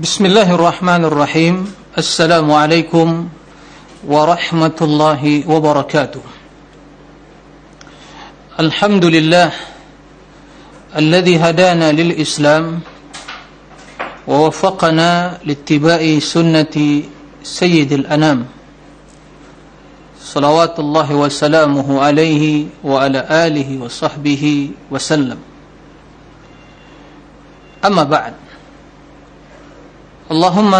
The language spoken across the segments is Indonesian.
بسم الله الرحمن الرحيم. السلام عليكم ورحمة الله وبركاته. الحمد لله الذي هدانا للإسلام ووفقنا لاتباع سنة سيد الأنام. صلوات الله وسلامه عليه وعلى آله وصحبه وسلم. أما بعد اللهم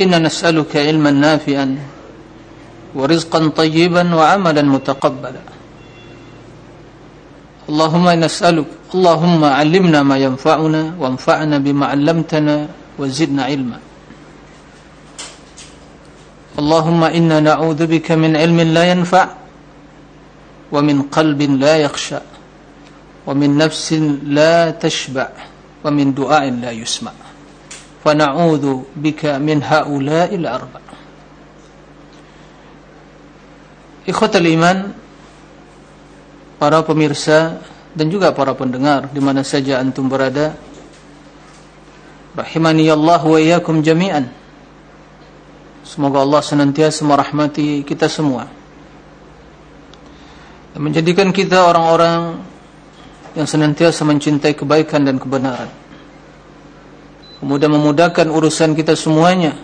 إنا نسألك علما نافعا ورزقا طيبا وعملا متقبلا. اللهم نسألك اللهم علمنا ما ينفعنا وانفعنا بما علمتنا وزدنا علما. اللهم إنا نعوذ بك من علم لا ينفع ومن قلب لا يخشى ومن نفس لا تشبع ومن دعاء لا يسمع. فنعوذ بك من هؤلاء الأربع Ikhwatal iman Para pemirsa Dan juga para pendengar di mana saja antum berada Rahimani Allah wa iyakum jami'an Semoga Allah senantiasa merahmati kita semua Dan menjadikan kita orang-orang Yang senantiasa mencintai kebaikan dan kebenaran Kemudian memudahkan urusan kita semuanya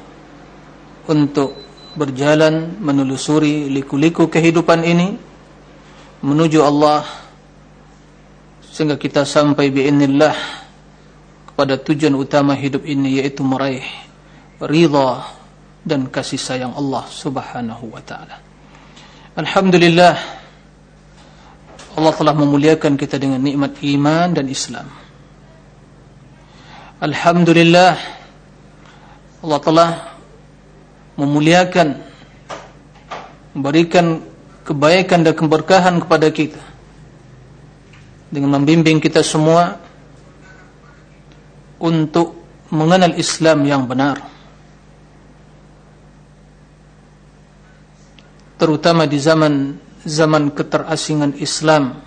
untuk berjalan menelusuri liku-liku kehidupan ini menuju Allah sehingga kita sampai biiznillah kepada tujuan utama hidup ini yaitu meraih ridha dan kasih sayang Allah Subhanahu wa taala. Alhamdulillah Allah telah memuliakan kita dengan nikmat iman dan Islam. Alhamdulillah Allah telah memuliakan memberikan kebaikan dan keberkahan kepada kita. Dengan membimbing kita semua untuk mengenal Islam yang benar. Terutama di zaman zaman keterasingan Islam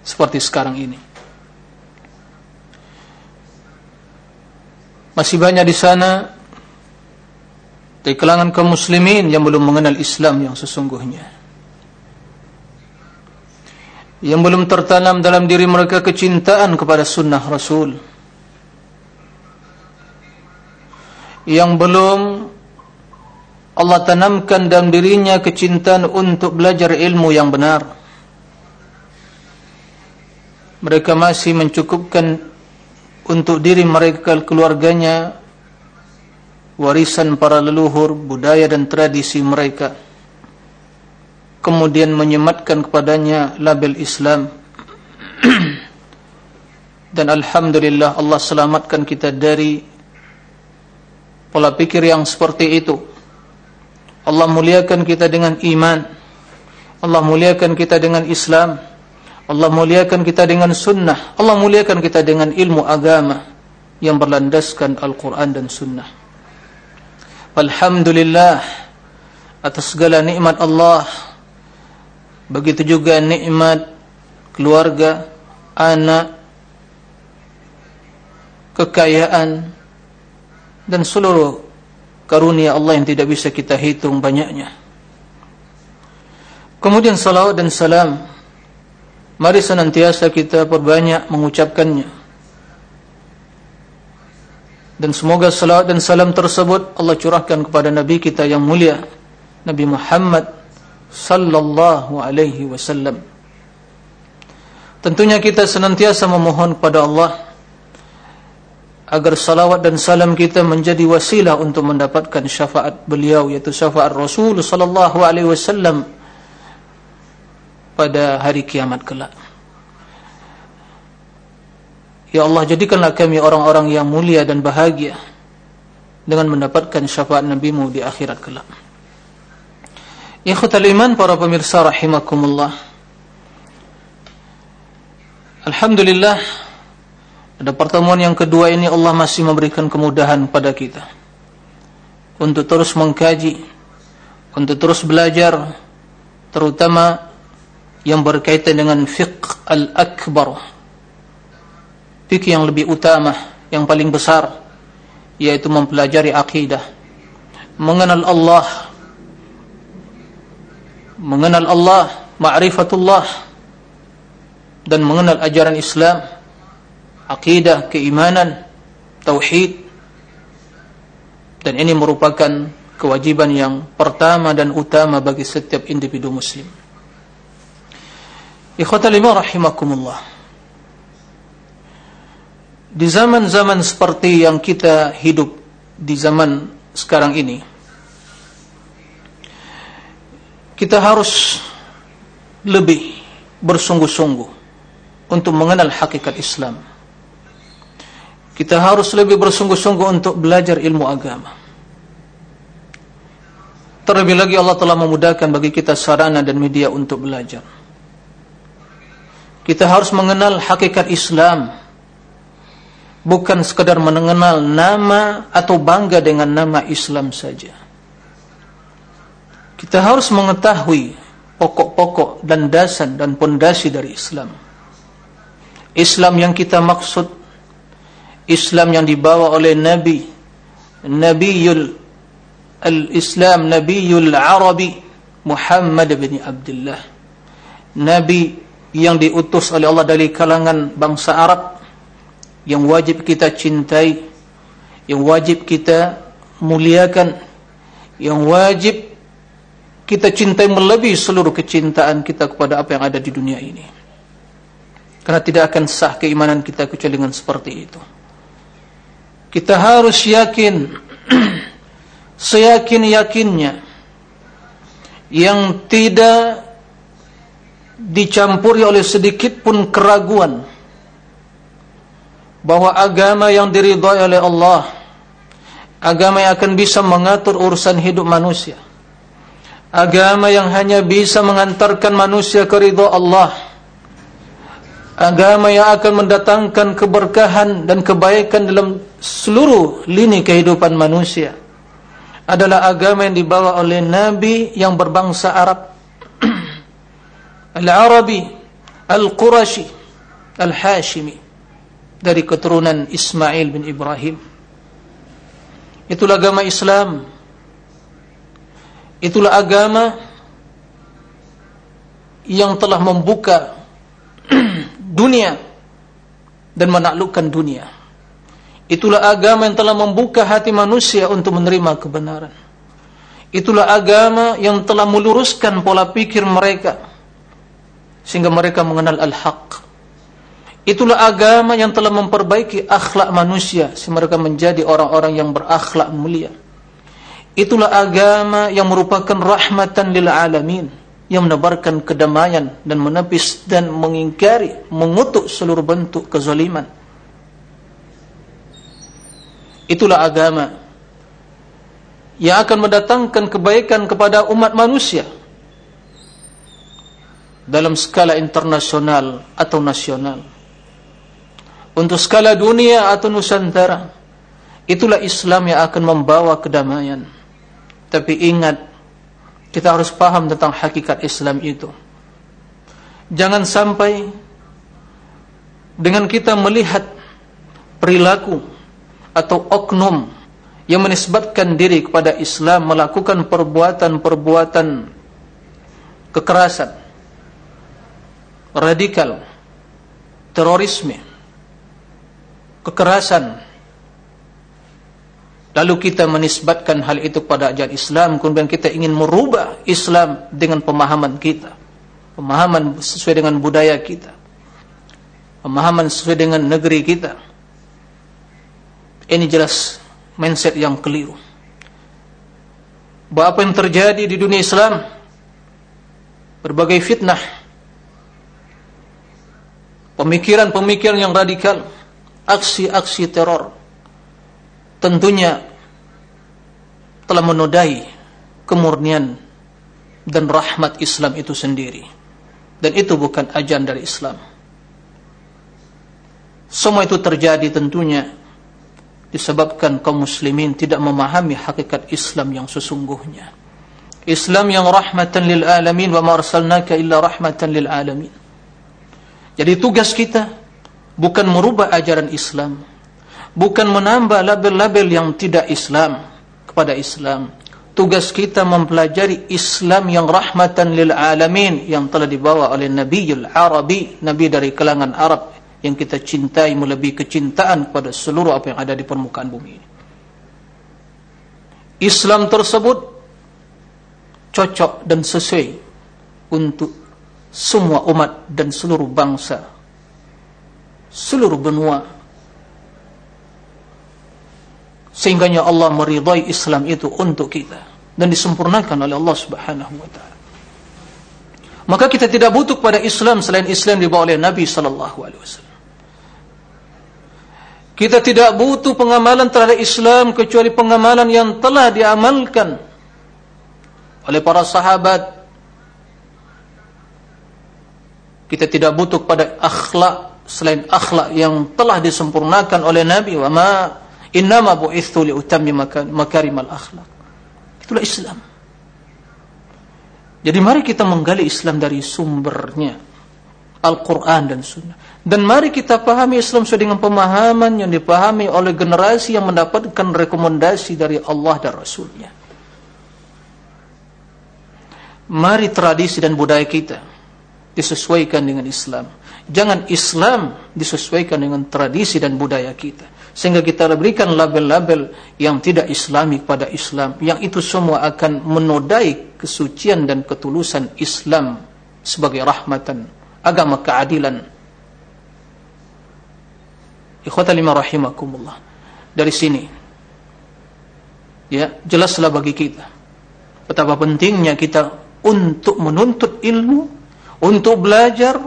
seperti sekarang ini Masih banyak di sana dari kalangan kaum muslimin yang belum mengenal Islam yang sesungguhnya. Yang belum tertanam dalam diri mereka kecintaan kepada sunnah Rasul. Yang belum Allah tanamkan dalam dirinya kecintaan untuk belajar ilmu yang benar. Mereka masih mencukupkan untuk diri mereka keluarganya warisan para leluhur budaya dan tradisi mereka. Kemudian menyematkan kepadanya label Islam. Dan Alhamdulillah Allah selamatkan kita dari pola pikir yang seperti itu. Allah muliakan kita dengan iman. Allah muliakan kita dengan Islam Allah muliakan kita dengan sunnah. Allah muliakan kita dengan ilmu agama yang berlandaskan Al-Quran dan sunnah. Alhamdulillah atas segala nikmat Allah. Begitu juga nikmat keluarga anak kekayaan dan seluruh karunia Allah yang tidak bisa kita hitung banyaknya. Kemudian salawat dan salam Mari senantiasa kita perbanyak mengucapkannya. Dan semoga salawat dan salam tersebut Allah curahkan kepada Nabi kita yang mulia Nabi Muhammad sallallahu alaihi wasallam. Tentunya kita senantiasa memohon kepada Allah agar salawat dan salam kita menjadi wasilah untuk mendapatkan syafaat beliau yaitu syafaat Rasul sallallahu alaihi wasallam pada hari kiamat kelak. Ya Allah jadikanlah kami orang-orang yang mulia dan bahagia dengan mendapatkan syafaat NabiMu di akhirat kelak. Ikhwatal iman para pemirsa rahimakumullah. Alhamdulillah pada pertemuan yang kedua ini Allah masih memberikan kemudahan pada kita untuk terus mengkaji, untuk terus belajar terutama yang berkaitan dengan fiqh al-akbar. Fikih yang lebih utama yang paling besar yaitu mempelajari akidah. Mengenal Allah. Mengenal Allah ma'rifatullah dan mengenal ajaran Islam akidah keimanan tauhid dan ini merupakan kewajiban yang pertama dan utama bagi setiap individu muslim ikhwatal rahimakumullah di zaman-zaman seperti yang kita hidup di zaman sekarang ini kita harus lebih bersungguh-sungguh untuk mengenal hakikat Islam. Kita harus lebih bersungguh-sungguh untuk belajar ilmu agama. Terlebih lagi Allah telah memudahkan bagi kita sarana dan media untuk belajar. Kita harus mengenal hakikat Islam. Bukan sekadar mengenal nama atau bangga dengan nama Islam saja. Kita harus mengetahui pokok-pokok dan dasar dan pondasi dari Islam. Islam yang kita maksud Islam yang dibawa oleh Nabi Nabiul Al-Islam Nabiul Arabi Muhammad bin Abdullah Nabi yang diutus oleh Allah dari kalangan bangsa Arab yang wajib kita cintai yang wajib kita muliakan yang wajib kita cintai melebihi seluruh kecintaan kita kepada apa yang ada di dunia ini. Karena tidak akan sah keimanan kita kecuali dengan seperti itu. Kita harus yakin, seyakin-yakinnya, yang tidak dicampuri oleh sedikit pun keraguan bahwa agama yang diridhai oleh Allah, agama yang akan bisa mengatur urusan hidup manusia, agama yang hanya bisa mengantarkan manusia ke ridha Allah agama yang akan mendatangkan keberkahan dan kebaikan dalam seluruh lini kehidupan manusia adalah agama yang dibawa oleh nabi yang berbangsa Arab Al-Arabi Al-Qurashi Al-Hashimi dari keturunan Ismail bin Ibrahim itulah agama Islam Itulah agama yang telah membuka dunia dan menaklukkan dunia. Itulah agama yang telah membuka hati manusia untuk menerima kebenaran. Itulah agama yang telah meluruskan pola pikir mereka sehingga mereka mengenal al-haq. Itulah agama yang telah memperbaiki akhlak manusia sehingga mereka menjadi orang-orang yang berakhlak mulia. Itulah agama yang merupakan rahmatan lil alamin yang menebarkan kedamaian dan menepis dan mengingkari, mengutuk seluruh bentuk kezaliman. Itulah agama yang akan mendatangkan kebaikan kepada umat manusia dalam skala internasional atau nasional. Untuk skala dunia atau nusantara, itulah Islam yang akan membawa kedamaian. Tapi ingat Kita harus paham tentang hakikat Islam itu Jangan sampai Dengan kita melihat Perilaku Atau oknum Yang menisbatkan diri kepada Islam Melakukan perbuatan-perbuatan Kekerasan Radikal. Terorisme. Kekerasan. Lalu kita menisbatkan hal itu kepada ajaran Islam Kemudian kita ingin merubah Islam dengan pemahaman kita. Pemahaman sesuai dengan budaya kita. Pemahaman sesuai dengan negeri kita. Ini jelas mindset yang keliru. Bahawa apa yang terjadi di dunia Islam Berbagai fitnah Pemikiran-pemikiran yang radikal. Aksi-aksi teror. Tentunya telah menodai kemurnian dan rahmat Islam itu sendiri. Dan itu bukan ajaran dari Islam. Semua itu terjadi tentunya disebabkan kaum muslimin tidak memahami hakikat Islam yang sesungguhnya. Islam yang rahmatan lil alamin wa ma arsalnaka illa rahmatan lil alamin jadi tugas kita bukan merubah ajaran Islam bukan menambah label-label yang tidak Islam kepada Islam. Tugas kita mempelajari Islam yang rahmatan lil alamin yang telah dibawa oleh Nabiul Arabi, nabi dari kalangan Arab yang kita cintai melebihi kecintaan kepada seluruh apa yang ada di permukaan bumi ini. Islam tersebut cocok dan sesuai untuk semua umat dan seluruh bangsa, seluruh benua, sehingganya Allah meridai Islam itu untuk kita dan disempurnakan oleh Allah Subhanahu wa taala. Maka kita tidak butuh pada Islam selain Islam dibawa oleh Nabi sallallahu alaihi wasallam. Kita tidak butuh pengamalan terhadap Islam kecuali pengamalan yang telah diamalkan oleh para sahabat. Kita tidak butuh pada akhlak selain akhlak yang telah disempurnakan oleh Nabi wa ma Innama bu'ithu li'utammi makarimal akhlak. Itulah Islam. Jadi mari kita menggali Islam dari sumbernya. Al-Quran dan Sunnah. Dan mari kita pahami Islam sesuai dengan pemahaman yang dipahami oleh generasi yang mendapatkan rekomendasi dari Allah dan Rasulnya. Mari tradisi dan budaya kita disesuaikan dengan Islam. Jangan Islam disesuaikan dengan tradisi dan budaya kita. Sehingga kita berikan label-label yang tidak islami kepada Islam. Yang itu semua akan menodai kesucian dan ketulusan Islam sebagai rahmatan agama keadilan. Ikhwata lima rahimakumullah. Dari sini ya jelaslah bagi kita betapa pentingnya kita untuk menuntut ilmu untuk belajar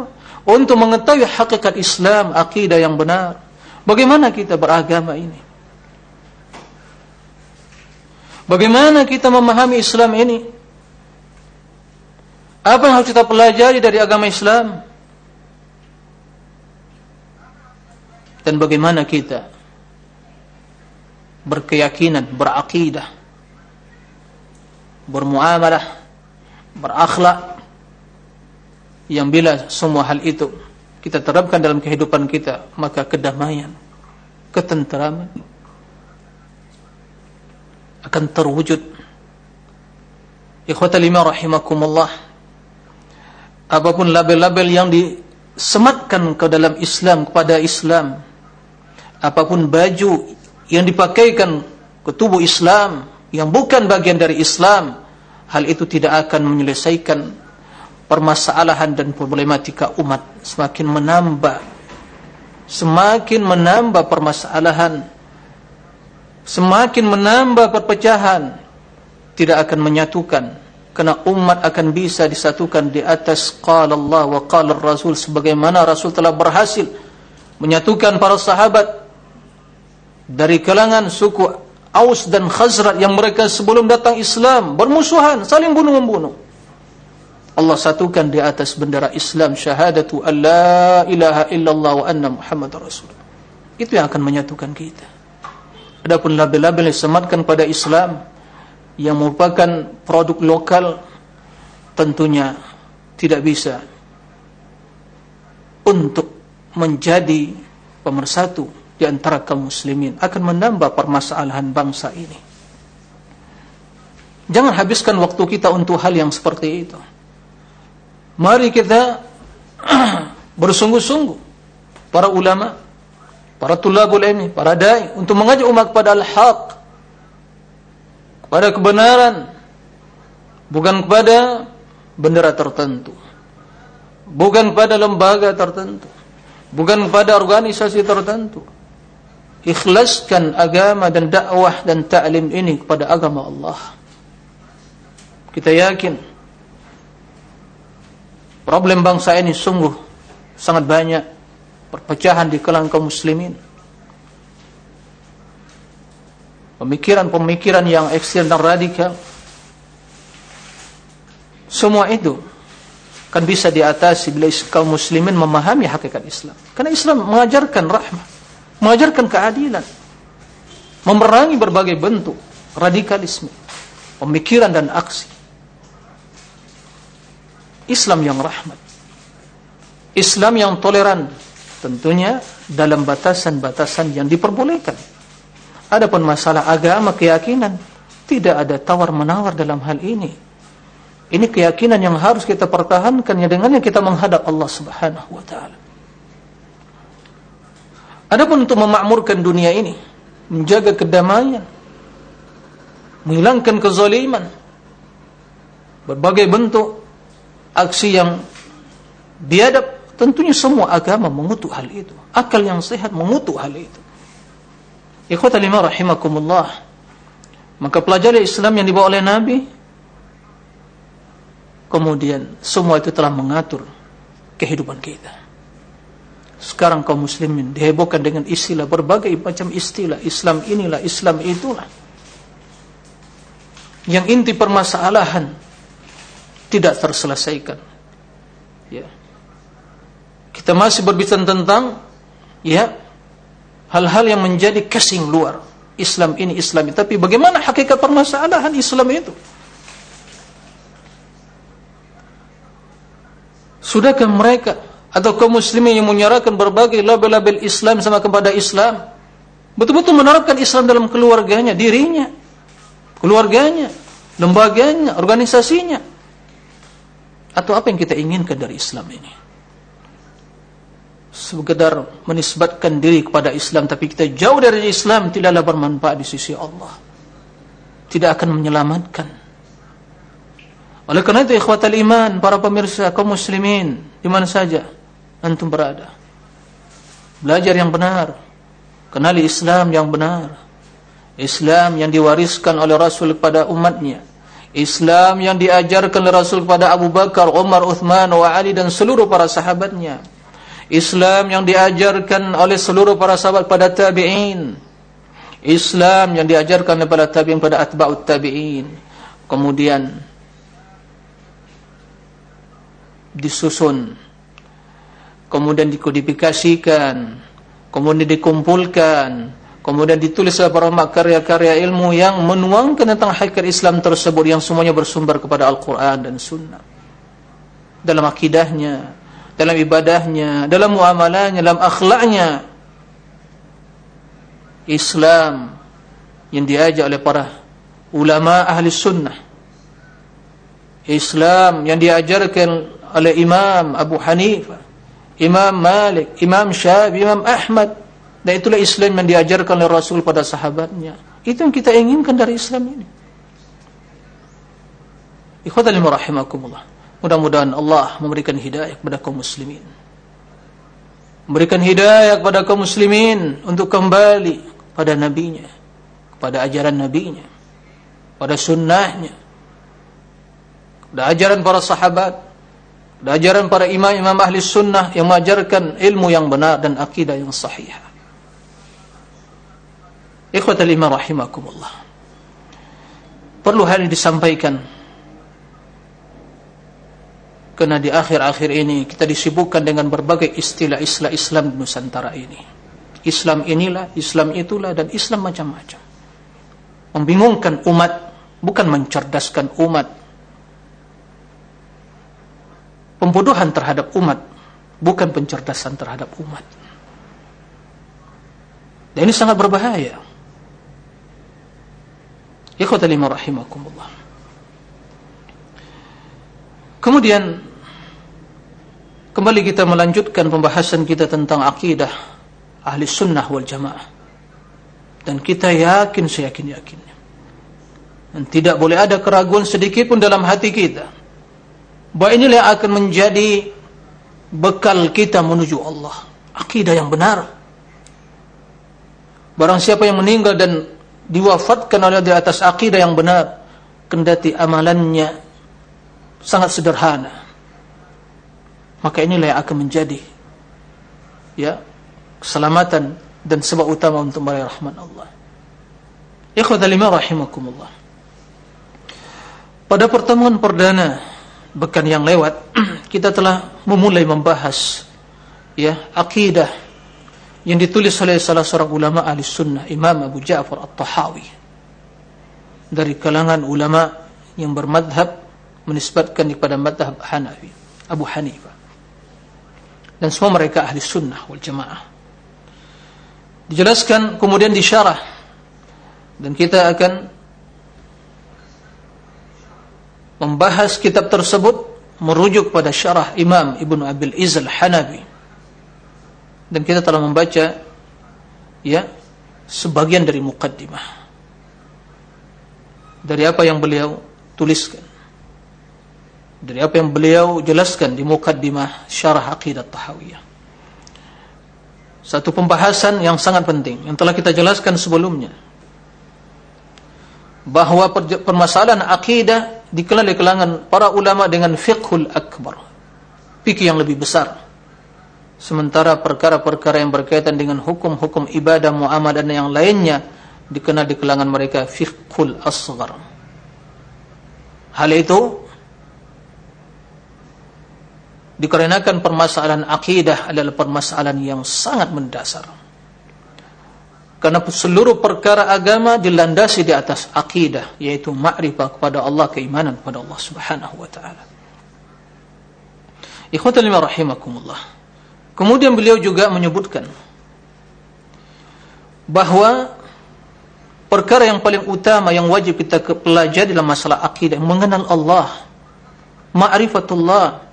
untuk mengetahui hakikat Islam akidah yang benar Bagaimana kita beragama ini? Bagaimana kita memahami Islam ini? Apa yang harus kita pelajari dari agama Islam? Dan bagaimana kita berkeyakinan, berakidah, bermuamalah, berakhlak yang bila semua hal itu kita terapkan dalam kehidupan kita, maka kedamaian, ketenteraman akan terwujud. Ikhwata lima rahimakumullah. Apa pun label-label yang disematkan ke dalam Islam kepada Islam, apa pun baju yang dipakaikan ke tubuh Islam yang bukan bagian dari Islam, hal itu tidak akan menyelesaikan permasalahan dan problematika umat semakin menambah semakin menambah permasalahan semakin menambah perpecahan tidak akan menyatukan karena umat akan bisa disatukan di atas qala Allah wa qala Rasul sebagaimana Rasul telah berhasil menyatukan para sahabat dari kalangan suku Aus dan Khazraj yang mereka sebelum datang Islam bermusuhan saling bunuh-membunuh Allah satukan di atas bendera Islam syahadatu alla ilaha illallah wa anna Muhammad Rasul. Itu yang akan menyatukan kita. Adapun label-label yang disematkan pada Islam yang merupakan produk lokal tentunya tidak bisa untuk menjadi pemersatu di antara kaum muslimin akan menambah permasalahan bangsa ini. Jangan habiskan waktu kita untuk hal yang seperti itu. Mari kita bersungguh-sungguh para ulama, para tulabul ilmi, para dai untuk mengajak umat kepada al-haq, kepada kebenaran, bukan kepada bendera tertentu, bukan kepada lembaga tertentu, bukan kepada organisasi tertentu. Ikhlaskan agama dan dakwah dan ta'lim ini kepada agama Allah. Kita yakin Problem bangsa ini sungguh sangat banyak perpecahan di kalangan kaum muslimin. Pemikiran-pemikiran yang ekstrem dan radikal. Semua itu kan bisa diatasi bila kaum muslimin memahami hakikat Islam. Karena Islam mengajarkan rahmat, mengajarkan keadilan, memerangi berbagai bentuk radikalisme, pemikiran dan aksi. Islam yang rahmat. Islam yang toleran. Tentunya dalam batasan-batasan yang diperbolehkan. Adapun masalah agama keyakinan tidak ada tawar-menawar dalam hal ini. Ini keyakinan yang harus kita pertahankan ya dengannya kita menghadap Allah Subhanahu wa taala. Adapun untuk memakmurkan dunia ini menjaga kedamaian menghilangkan kezaliman berbagai bentuk aksi yang biadab tentunya semua agama mengutuk hal itu. Akal yang sehat mengutuk hal itu. Ikhwata lima rahimakumullah. Maka pelajari Islam yang dibawa oleh Nabi. Kemudian semua itu telah mengatur kehidupan kita. Sekarang kaum muslimin dihebohkan dengan istilah berbagai macam istilah. Islam inilah Islam itulah. Yang inti permasalahan tidak terselesaikan. Ya. Kita masih berbicara tentang ya hal-hal yang menjadi casing luar Islam ini Islam ini. Tapi bagaimana hakikat permasalahan Islam itu? Sudahkah mereka atau kaum muslimin yang menyerahkan berbagai label-label Islam sama kepada Islam betul-betul menerapkan Islam dalam keluarganya, dirinya? keluarganya, lembaganya, organisasinya. Atau apa yang kita inginkan dari Islam ini? Sekedar menisbatkan diri kepada Islam tapi kita jauh dari Islam tidaklah bermanfaat di sisi Allah. Tidak akan menyelamatkan. Oleh karena itu ikhwatal iman, para pemirsa kaum muslimin di mana saja antum berada. Belajar yang benar, kenali Islam yang benar Islam yang diwariskan oleh Rasul kepada umatnya Islam yang diajarkan oleh Rasul kepada Abu Bakar, Umar, Uthman, wa Ali dan seluruh para sahabatnya. Islam yang diajarkan oleh seluruh para sahabat pada tabi'in. Islam yang diajarkan oleh para tabi'in pada atba'ut tabi'in. Kemudian disusun. Kemudian dikodifikasikan. Kemudian dikumpulkan Kemudian ditulis oleh para ulama karya-karya ilmu yang menuangkan tentang hakikat Islam tersebut yang semuanya bersumber kepada Al-Quran dan Sunnah. Dalam akidahnya, dalam ibadahnya, dalam muamalahnya, dalam akhlaknya. Islam yang diajak oleh para ulama ahli sunnah. Islam yang diajarkan oleh Imam Abu Hanifah, Imam Malik, Imam Syafi'i, Imam Ahmad, dan itulah Islam yang diajarkan oleh Rasul pada sahabatnya. Itu yang kita inginkan dari Islam ini. Ikhwatal rahimakumullah. Mudah-mudahan Allah memberikan hidayah kepada kaum muslimin. Memberikan hidayah kepada kaum muslimin untuk kembali pada nabinya, kepada ajaran nabinya, pada sunnahnya, kepada ajaran para sahabat, kepada ajaran para imam-imam ahli sunnah yang mengajarkan ilmu yang benar dan akidah yang sahih. Ikhwatal iman rahimakumullah. Perlu hal ini disampaikan. Karena di akhir-akhir ini kita disibukkan dengan berbagai istilah-istilah Islam di Nusantara ini. Islam inilah, Islam itulah, dan Islam macam-macam. Membingungkan umat, bukan mencerdaskan umat. Pembodohan terhadap umat, bukan pencerdasan terhadap umat. Dan ini sangat berbahaya. Ikhwata lima rahimakumullah. Kemudian kembali kita melanjutkan pembahasan kita tentang akidah ahli sunnah wal jamaah. Dan kita yakin seyakin-yakinnya. Dan tidak boleh ada keraguan sedikit pun dalam hati kita. Bahwa inilah yang akan menjadi bekal kita menuju Allah. Akidah yang benar. Barang siapa yang meninggal dan diwafatkan oleh di atas akidah yang benar kendati amalannya sangat sederhana maka inilah yang akan menjadi ya keselamatan dan sebab utama untuk meraih rahmat Allah. Ikhwatal lima rahimakumullah. Pada pertemuan perdana bekan yang lewat kita telah memulai membahas ya akidah yang ditulis oleh salah seorang ulama ahli sunnah Imam Abu Ja'far At-Tahawi dari kalangan ulama yang bermadhab menisbatkan kepada madhab Hanafi Abu Hanifah dan semua mereka ahli sunnah wal jamaah. Dijelaskan kemudian disyarah dan kita akan membahas kitab tersebut merujuk pada syarah Imam Ibnu Abil Izz Al-Hanabi. Dan kita telah membaca ya sebagian dari mukaddimah. Dari apa yang beliau tuliskan. Dari apa yang beliau jelaskan di mukaddimah syarah Aqidah Tahawiyah. Satu pembahasan yang sangat penting yang telah kita jelaskan sebelumnya. Bahwa permasalahan akidah dikenal di para ulama dengan fiqhul akbar. Fikih yang lebih besar. Sementara perkara-perkara yang berkaitan dengan hukum-hukum ibadah, muamalah dan yang lainnya dikenal di kalangan mereka fiqhul asghar. Hal itu dikarenakan permasalahan akidah adalah permasalahan yang sangat mendasar. Karena seluruh perkara agama dilandasi di atas akidah, yaitu ma'rifah kepada Allah, keimanan kepada Allah Subhanahu wa taala. Ikhwatul rahimakumullah. Kemudian beliau juga menyebutkan bahwa perkara yang paling utama yang wajib kita pelajari dalam masalah akidah mengenal Allah, ma'rifatullah,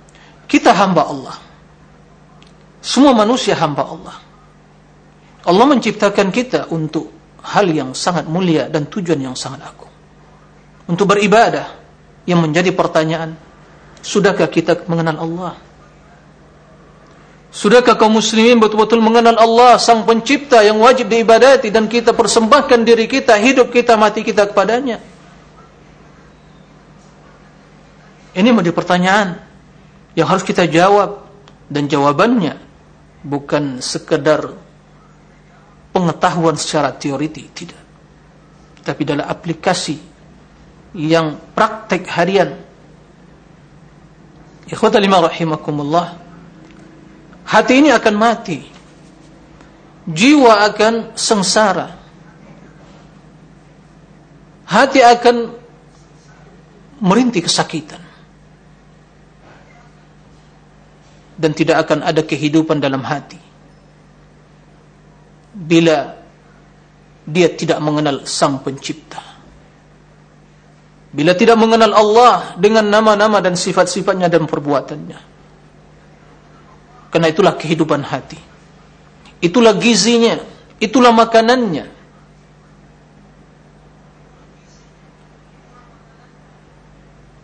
kita hamba Allah. Semua manusia hamba Allah. Allah menciptakan kita untuk hal yang sangat mulia dan tujuan yang sangat agung. Untuk beribadah yang menjadi pertanyaan, sudahkah kita mengenal Allah? Sudahkah kaum muslimin betul-betul mengenal Allah sang pencipta yang wajib diibadati dan kita persembahkan diri kita, hidup kita, mati kita kepadanya? Ini menjadi pertanyaan yang harus kita jawab. Dan jawabannya bukan sekedar pengetahuan secara teoriti tidak. Tapi dalam aplikasi yang praktek harian. Ikhwata lima rahimakumullah hati ini akan mati. Jiwa akan sengsara. Hati akan merintih kesakitan. Dan tidak akan ada kehidupan dalam hati. Bila dia tidak mengenal sang pencipta. Bila tidak mengenal Allah dengan nama-nama dan sifat-sifatnya dan perbuatannya karena itulah kehidupan hati itulah gizinya itulah makanannya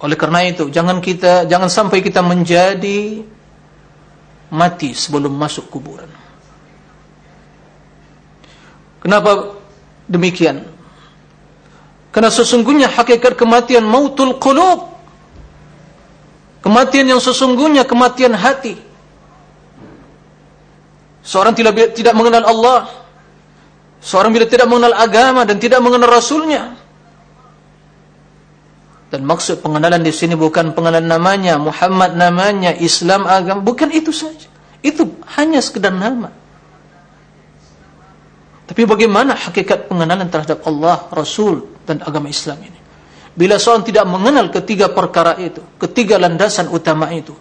oleh karena itu jangan kita jangan sampai kita menjadi mati sebelum masuk kuburan. Kenapa demikian? Karena sesungguhnya hakikat kematian mautul qulub. Kematian yang sesungguhnya kematian hati. Seorang tidak tidak mengenal Allah. Seorang bila tidak mengenal agama dan tidak mengenal Rasulnya. Dan maksud pengenalan di sini bukan pengenalan namanya, Muhammad namanya, Islam agama, bukan itu saja. Itu hanya sekedar nama. Tapi bagaimana hakikat pengenalan terhadap Allah, Rasul, dan agama Islam ini? Bila seorang tidak mengenal ketiga perkara itu, ketiga landasan utama itu,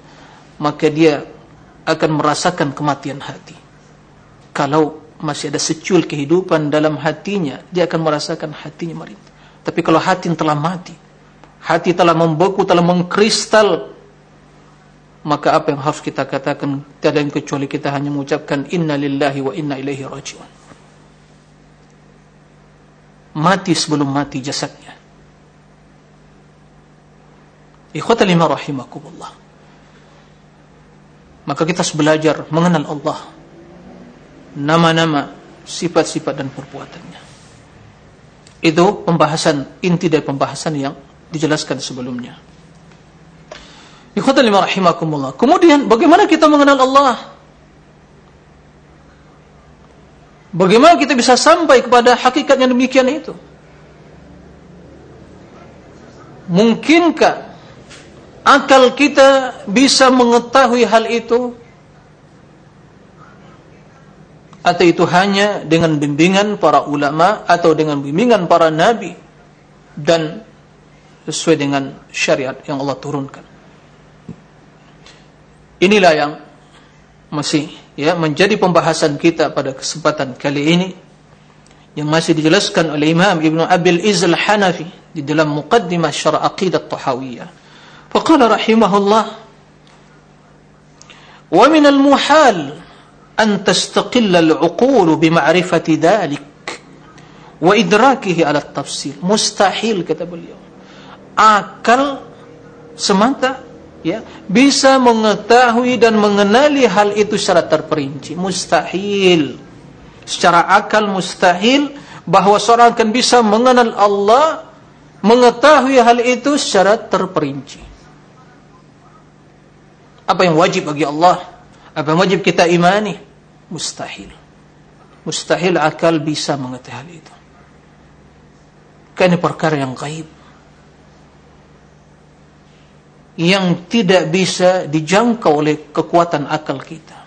maka dia akan merasakan kematian hati. Kalau masih ada secul kehidupan dalam hatinya, dia akan merasakan hatinya merintih. Tapi kalau hati telah mati, hati telah membeku, telah mengkristal, maka apa yang harus kita katakan tiada yang kecuali kita hanya mengucapkan inna lillahi wa inna ilaihi rajiun. Mati sebelum mati jasadnya. Ikhwata lima rahimakumullah. Maka kita harus belajar mengenal Allah. Nama-nama, sifat-sifat dan perbuatannya. Itu pembahasan inti dari pembahasan yang dijelaskan sebelumnya. Rahimakumullah. Kemudian bagaimana kita mengenal Allah? Bagaimana kita bisa sampai kepada hakikat yang demikian itu? Mungkinkah akal kita bisa mengetahui hal itu? Atau itu hanya dengan bimbingan para ulama atau dengan bimbingan para nabi dan sesuai dengan syariat yang Allah turunkan. Inilah yang masih ya menjadi pembahasan kita pada kesempatan kali ini yang masih dijelaskan oleh Imam Ibn Abil Izz hanafi di dalam muqaddimah syara aqidah Tahawiyah. Faqala rahimahullah wa min al-muhal an tastaqilla al-uqul bi ma'rifati dhalik wa idrakihi kata beliau. Akal semata ya bisa mengetahui dan mengenali hal itu secara terperinci. Mustahil. Secara akal mustahil bahwa seorang akan bisa mengenal Allah mengetahui hal itu secara terperinci. Apa yang wajib bagi Allah? Apa yang wajib kita imani mustahil. Mustahil akal bisa mengetahui hal itu. Karena perkara yang gaib. Yang tidak bisa dijangkau oleh kekuatan akal kita.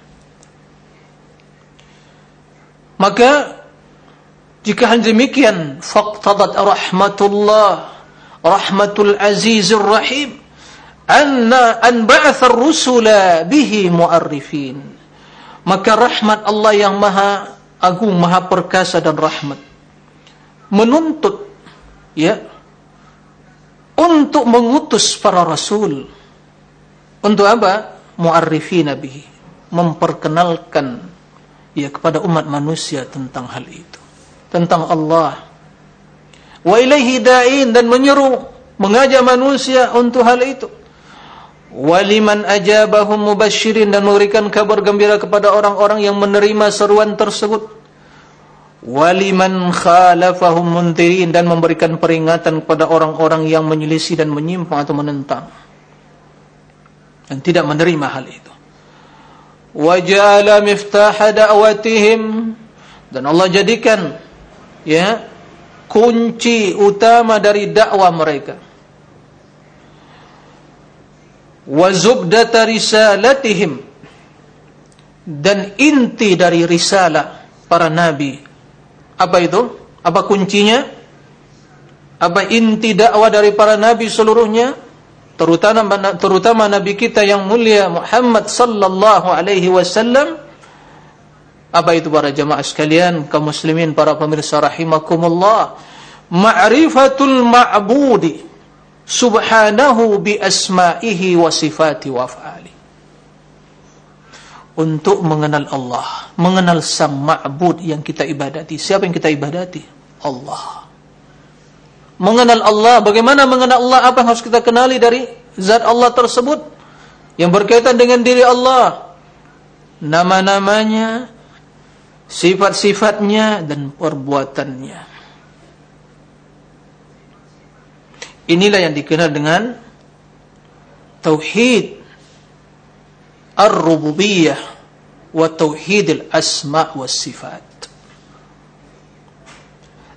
Maka jika hal demikian faqtadat rahmatullah rahmatul azizir rahim anna an ba'atha ar-rusula bihi mu'arrifin maka rahmat Allah yang maha agung maha perkasa dan rahmat menuntut ya untuk mengutus para rasul. Untuk apa? Mu'arrifi nabihi. Memperkenalkan ya kepada umat manusia tentang hal itu. Tentang Allah. Wa ilaihi da'in dan menyeru, mengajak manusia untuk hal itu. Waliman ajabahum mubashirin dan memberikan kabar gembira kepada orang-orang yang menerima seruan tersebut. Waliman khalafahum muntirin dan memberikan peringatan kepada orang-orang yang menyelisih dan menyimpang atau menentang. Dan tidak menerima hal itu. Waja'ala miftaha da'watihim. Dan Allah jadikan ya kunci utama dari dakwah mereka wa zubdata risalatihim dan inti dari risalah para nabi apa itu? Apa kuncinya? Apa inti dakwah dari para nabi seluruhnya? Terutama terutama nabi kita yang mulia Muhammad sallallahu alaihi wasallam. Apa itu para jamaah sekalian, kaum muslimin, para pemirsa rahimakumullah? Ma'rifatul ma'budi subhanahu bi asma'ihi wa sifati wa af'ali untuk mengenal Allah, mengenal sang ma'bud yang kita ibadati. Siapa yang kita ibadati? Allah. Mengenal Allah, bagaimana mengenal Allah? Apa yang harus kita kenali dari zat Allah tersebut yang berkaitan dengan diri Allah? Nama-namanya, sifat-sifatnya dan perbuatannya. Inilah yang dikenal dengan tauhid ar-rububiyah wa tauhidil asma wa sifat.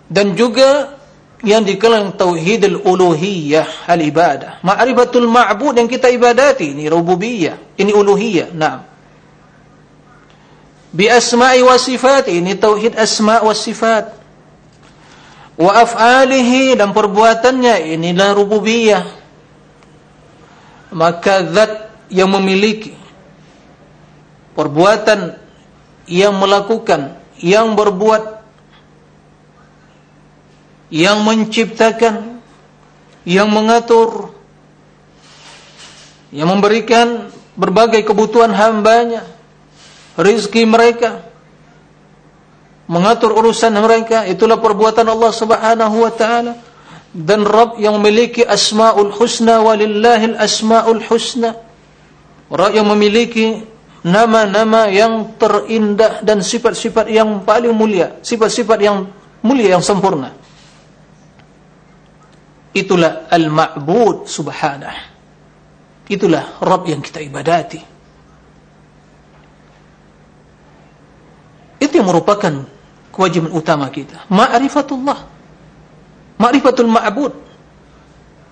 Dan juga yang dikenal tauhidul uluhiyah al-ibadah. Ma'rifatul ma'bud yang kita ibadati ini rububiyah, ini uluhiyah. Naam. Bi asma'i wa sifat ini tauhid asma' wa sifat. Wa af'alihi dan perbuatannya inilah rububiyah. Maka zat yang memiliki perbuatan yang melakukan, yang berbuat, yang menciptakan, yang mengatur, yang memberikan berbagai kebutuhan hambanya, rizki mereka, mengatur urusan mereka, itulah perbuatan Allah subhanahu wa ta'ala. Dan Rabb yang memiliki asma'ul husna walillahil asma'ul husna. Rabb yang memiliki nama-nama yang terindah dan sifat-sifat yang paling mulia, sifat-sifat yang mulia yang sempurna. Itulah al-ma'bud subhanah. Itulah Rabb yang kita ibadati. Itu yang merupakan kewajiban utama kita. Ma'rifatullah. Ma'rifatul ma'bud.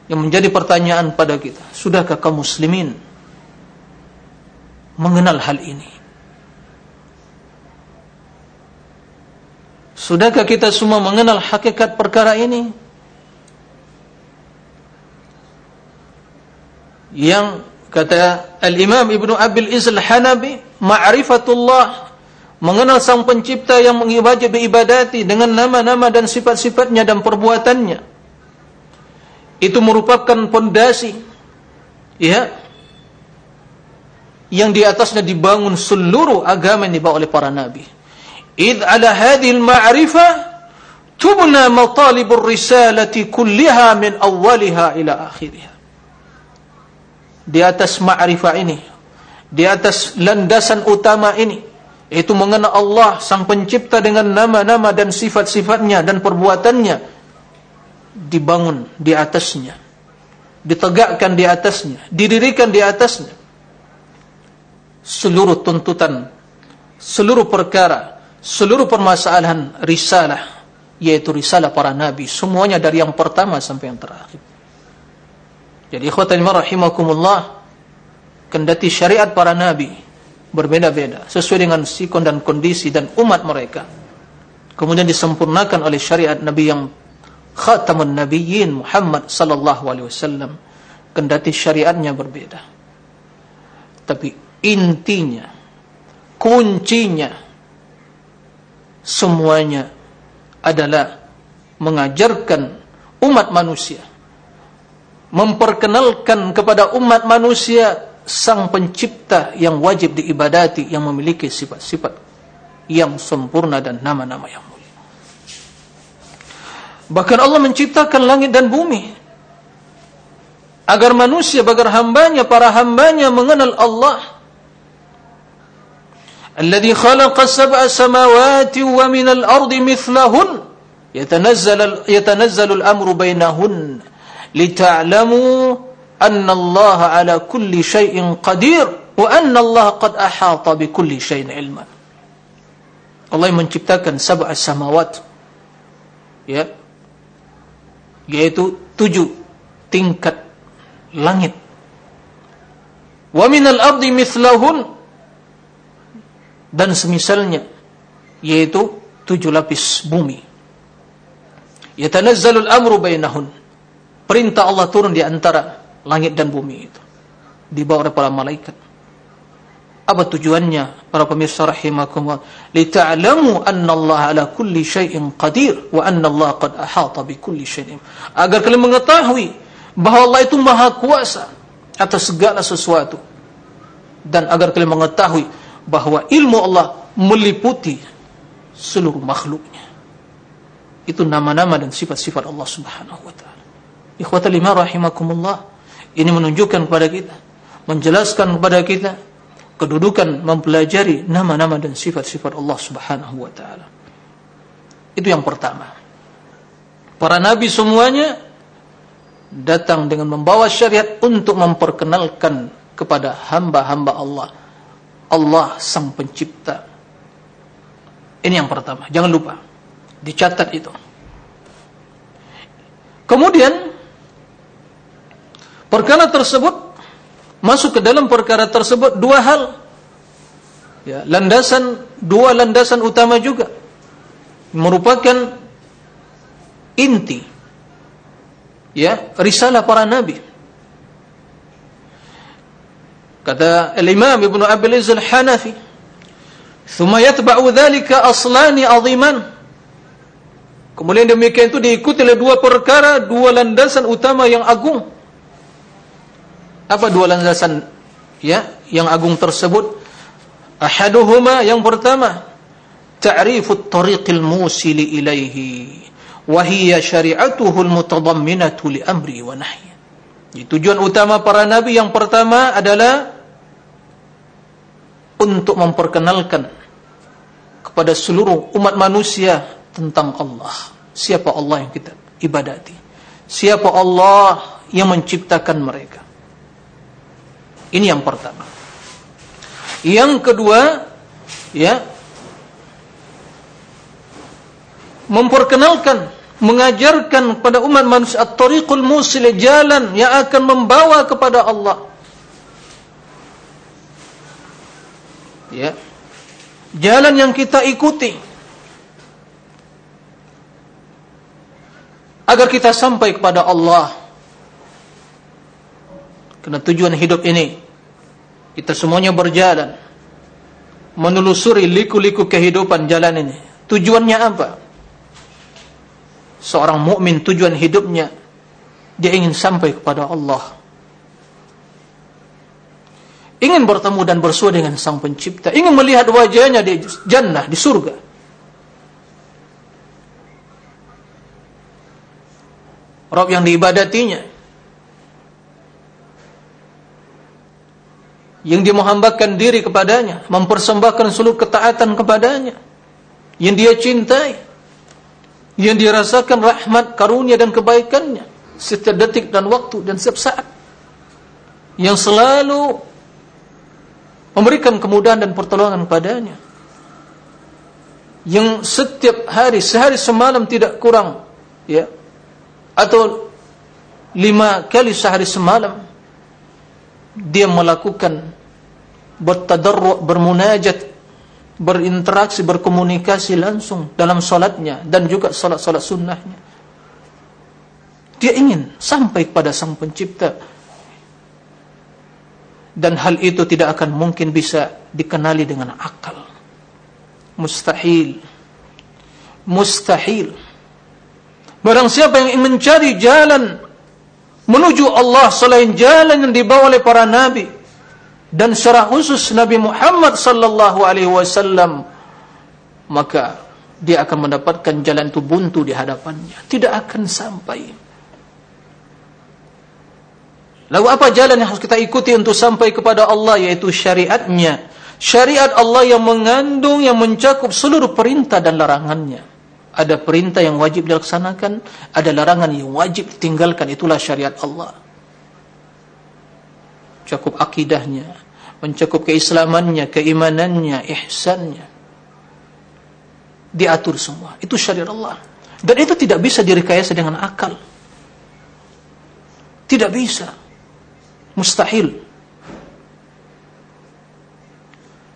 Yang menjadi pertanyaan pada kita. Sudahkah kaum muslimin mengenal hal ini. Sudahkah kita semua mengenal hakikat perkara ini? Yang kata Al-Imam Ibnu Abil Izz Al-Hanabi ma'rifatullah mengenal sang pencipta yang wajib diibadati dengan nama-nama dan sifat-sifatnya dan perbuatannya. Itu merupakan pondasi ya yang di atasnya dibangun seluruh agama yang dibawa oleh para nabi. Id ala hadhil ma'rifah tubna matalibur risalati kulliha min awwaliha ila akhiriha. Di atas ma'rifah ini di atas landasan utama ini yaitu mengenal Allah sang pencipta dengan nama-nama dan sifat-sifatnya dan perbuatannya. Dibangun di atasnya. Ditegakkan di atasnya. Didirikan di atasnya. Seluruh tuntutan seluruh perkara seluruh permasalahan risalah yaitu risalah para nabi. Semuanya dari yang pertama sampai yang terakhir. Jadi ikhwatan rahimakumullah kendati syariat para nabi berbeda-beda sesuai dengan sikon dan kondisi dan umat mereka. Kemudian disempurnakan oleh syariat Nabi yang khatamun nabiyyin Muhammad sallallahu alaihi wasallam. Kendati syariatnya berbeda. Tapi intinya kuncinya semuanya adalah mengajarkan umat manusia memperkenalkan kepada umat manusia sang pencipta yang wajib diibadati yang memiliki sifat-sifat yang sempurna dan nama-nama yang mulia. Bahkan Allah menciptakan langit dan bumi agar manusia, agar hambanya, para hambanya mengenal Allah. Alladhi khalaqa sab'a samawati wa minal ardi mithlahun yatanazzalu yatanazzalu al-amru bainahun lita'lamu ala kulli syai'in qadir wa anna Allah qad ahata bi kulli syai'in ilman. Allah yang menciptakan sab'a samawat ya yaitu tujuh tingkat langit. Wa minal ardi mithlahun dan semisalnya yaitu tujuh lapis bumi. Yatanazzalul amru bainahun perintah Allah turun di antara langit dan bumi itu. Dibawa oleh para malaikat. Apa tujuannya? Para pemirsa rahimakumullah. Lita'lamu anna Allah ala kulli syai'in qadir wa anna Allah qad ahata bi kulli syai'in agar kalian mengetahui bahwa Allah itu maha kuasa atas segala sesuatu. Dan agar kalian mengetahui bahwa ilmu Allah meliputi seluruh makhluknya. Itu nama-nama dan sifat-sifat Allah Subhanahu wa taala. Ikhwatal lima rahimakumullah. Ini menunjukkan kepada kita, menjelaskan kepada kita kedudukan mempelajari nama-nama dan sifat-sifat Allah Subhanahu wa taala. Itu yang pertama. Para nabi semuanya datang dengan membawa syariat untuk memperkenalkan kepada hamba-hamba Allah Allah sang pencipta. Ini yang pertama, jangan lupa. Dicatat itu. Kemudian Perkara tersebut masuk ke dalam perkara tersebut dua hal. Ya, landasan dua landasan utama juga merupakan inti ya risalah para nabi. Kata Al-Imam Ibnu Abil Izz Al-Hanafi, "Tsumma yatba'u dzalika aslani 'aziman." Kemudian demikian itu diikuti oleh dua perkara, dua landasan utama yang agung. Apa dua landasan ya yang agung tersebut? Ahaduhuma yang pertama ta'rifut tariqil musili ilaihi wa hiya syari'atuhu al-mutadamminatu li amri wa nahyi. Tujuan utama para nabi yang pertama adalah untuk memperkenalkan kepada seluruh umat manusia tentang Allah. Siapa Allah yang kita ibadati? Siapa Allah yang menciptakan mereka? Ini yang pertama. Yang kedua, ya, memperkenalkan, mengajarkan kepada umat manusia at-tariqul musil jalan yang akan membawa kepada Allah. Ya. Jalan yang kita ikuti agar kita sampai kepada Allah. Karena tujuan hidup ini kita semuanya berjalan menelusuri liku-liku kehidupan jalan ini. Tujuannya apa? Seorang mukmin tujuan hidupnya dia ingin sampai kepada Allah. Ingin bertemu dan bersua dengan Sang Pencipta, ingin melihat wajahnya di jannah, di surga. Rob yang diibadatinya yang dia menghambakan diri kepadanya, mempersembahkan seluruh ketaatan kepadanya, yang dia cintai, yang dia rasakan rahmat, karunia dan kebaikannya setiap detik dan waktu dan setiap saat, yang selalu memberikan kemudahan dan pertolongan kepadanya, yang setiap hari, sehari semalam tidak kurang, ya, atau lima kali sehari semalam dia melakukan bertadarru' bermunajat berinteraksi berkomunikasi langsung dalam salatnya dan juga salat-salat sunnahnya. Dia ingin sampai kepada sang pencipta. Dan hal itu tidak akan mungkin bisa dikenali dengan akal. Mustahil. Mustahil. Barang siapa yang mencari jalan menuju Allah selain jalan yang dibawa oleh para nabi. Dan secara khusus Nabi Muhammad sallallahu alaihi wasallam maka dia akan mendapatkan jalan itu buntu di hadapannya. Tidak akan sampai. Lalu apa jalan yang harus kita ikuti untuk sampai kepada Allah? Yaitu syariatnya. Syariat Allah yang mengandung yang mencakup seluruh perintah dan larangannya ada perintah yang wajib dilaksanakan, ada larangan yang wajib ditinggalkan. Itulah syariat Allah. Cukup akidahnya, mencakup keislamannya, keimanannya, ihsannya. Diatur semua. Itu syariat Allah. Dan itu tidak bisa direkayasa dengan akal. Tidak bisa. Mustahil.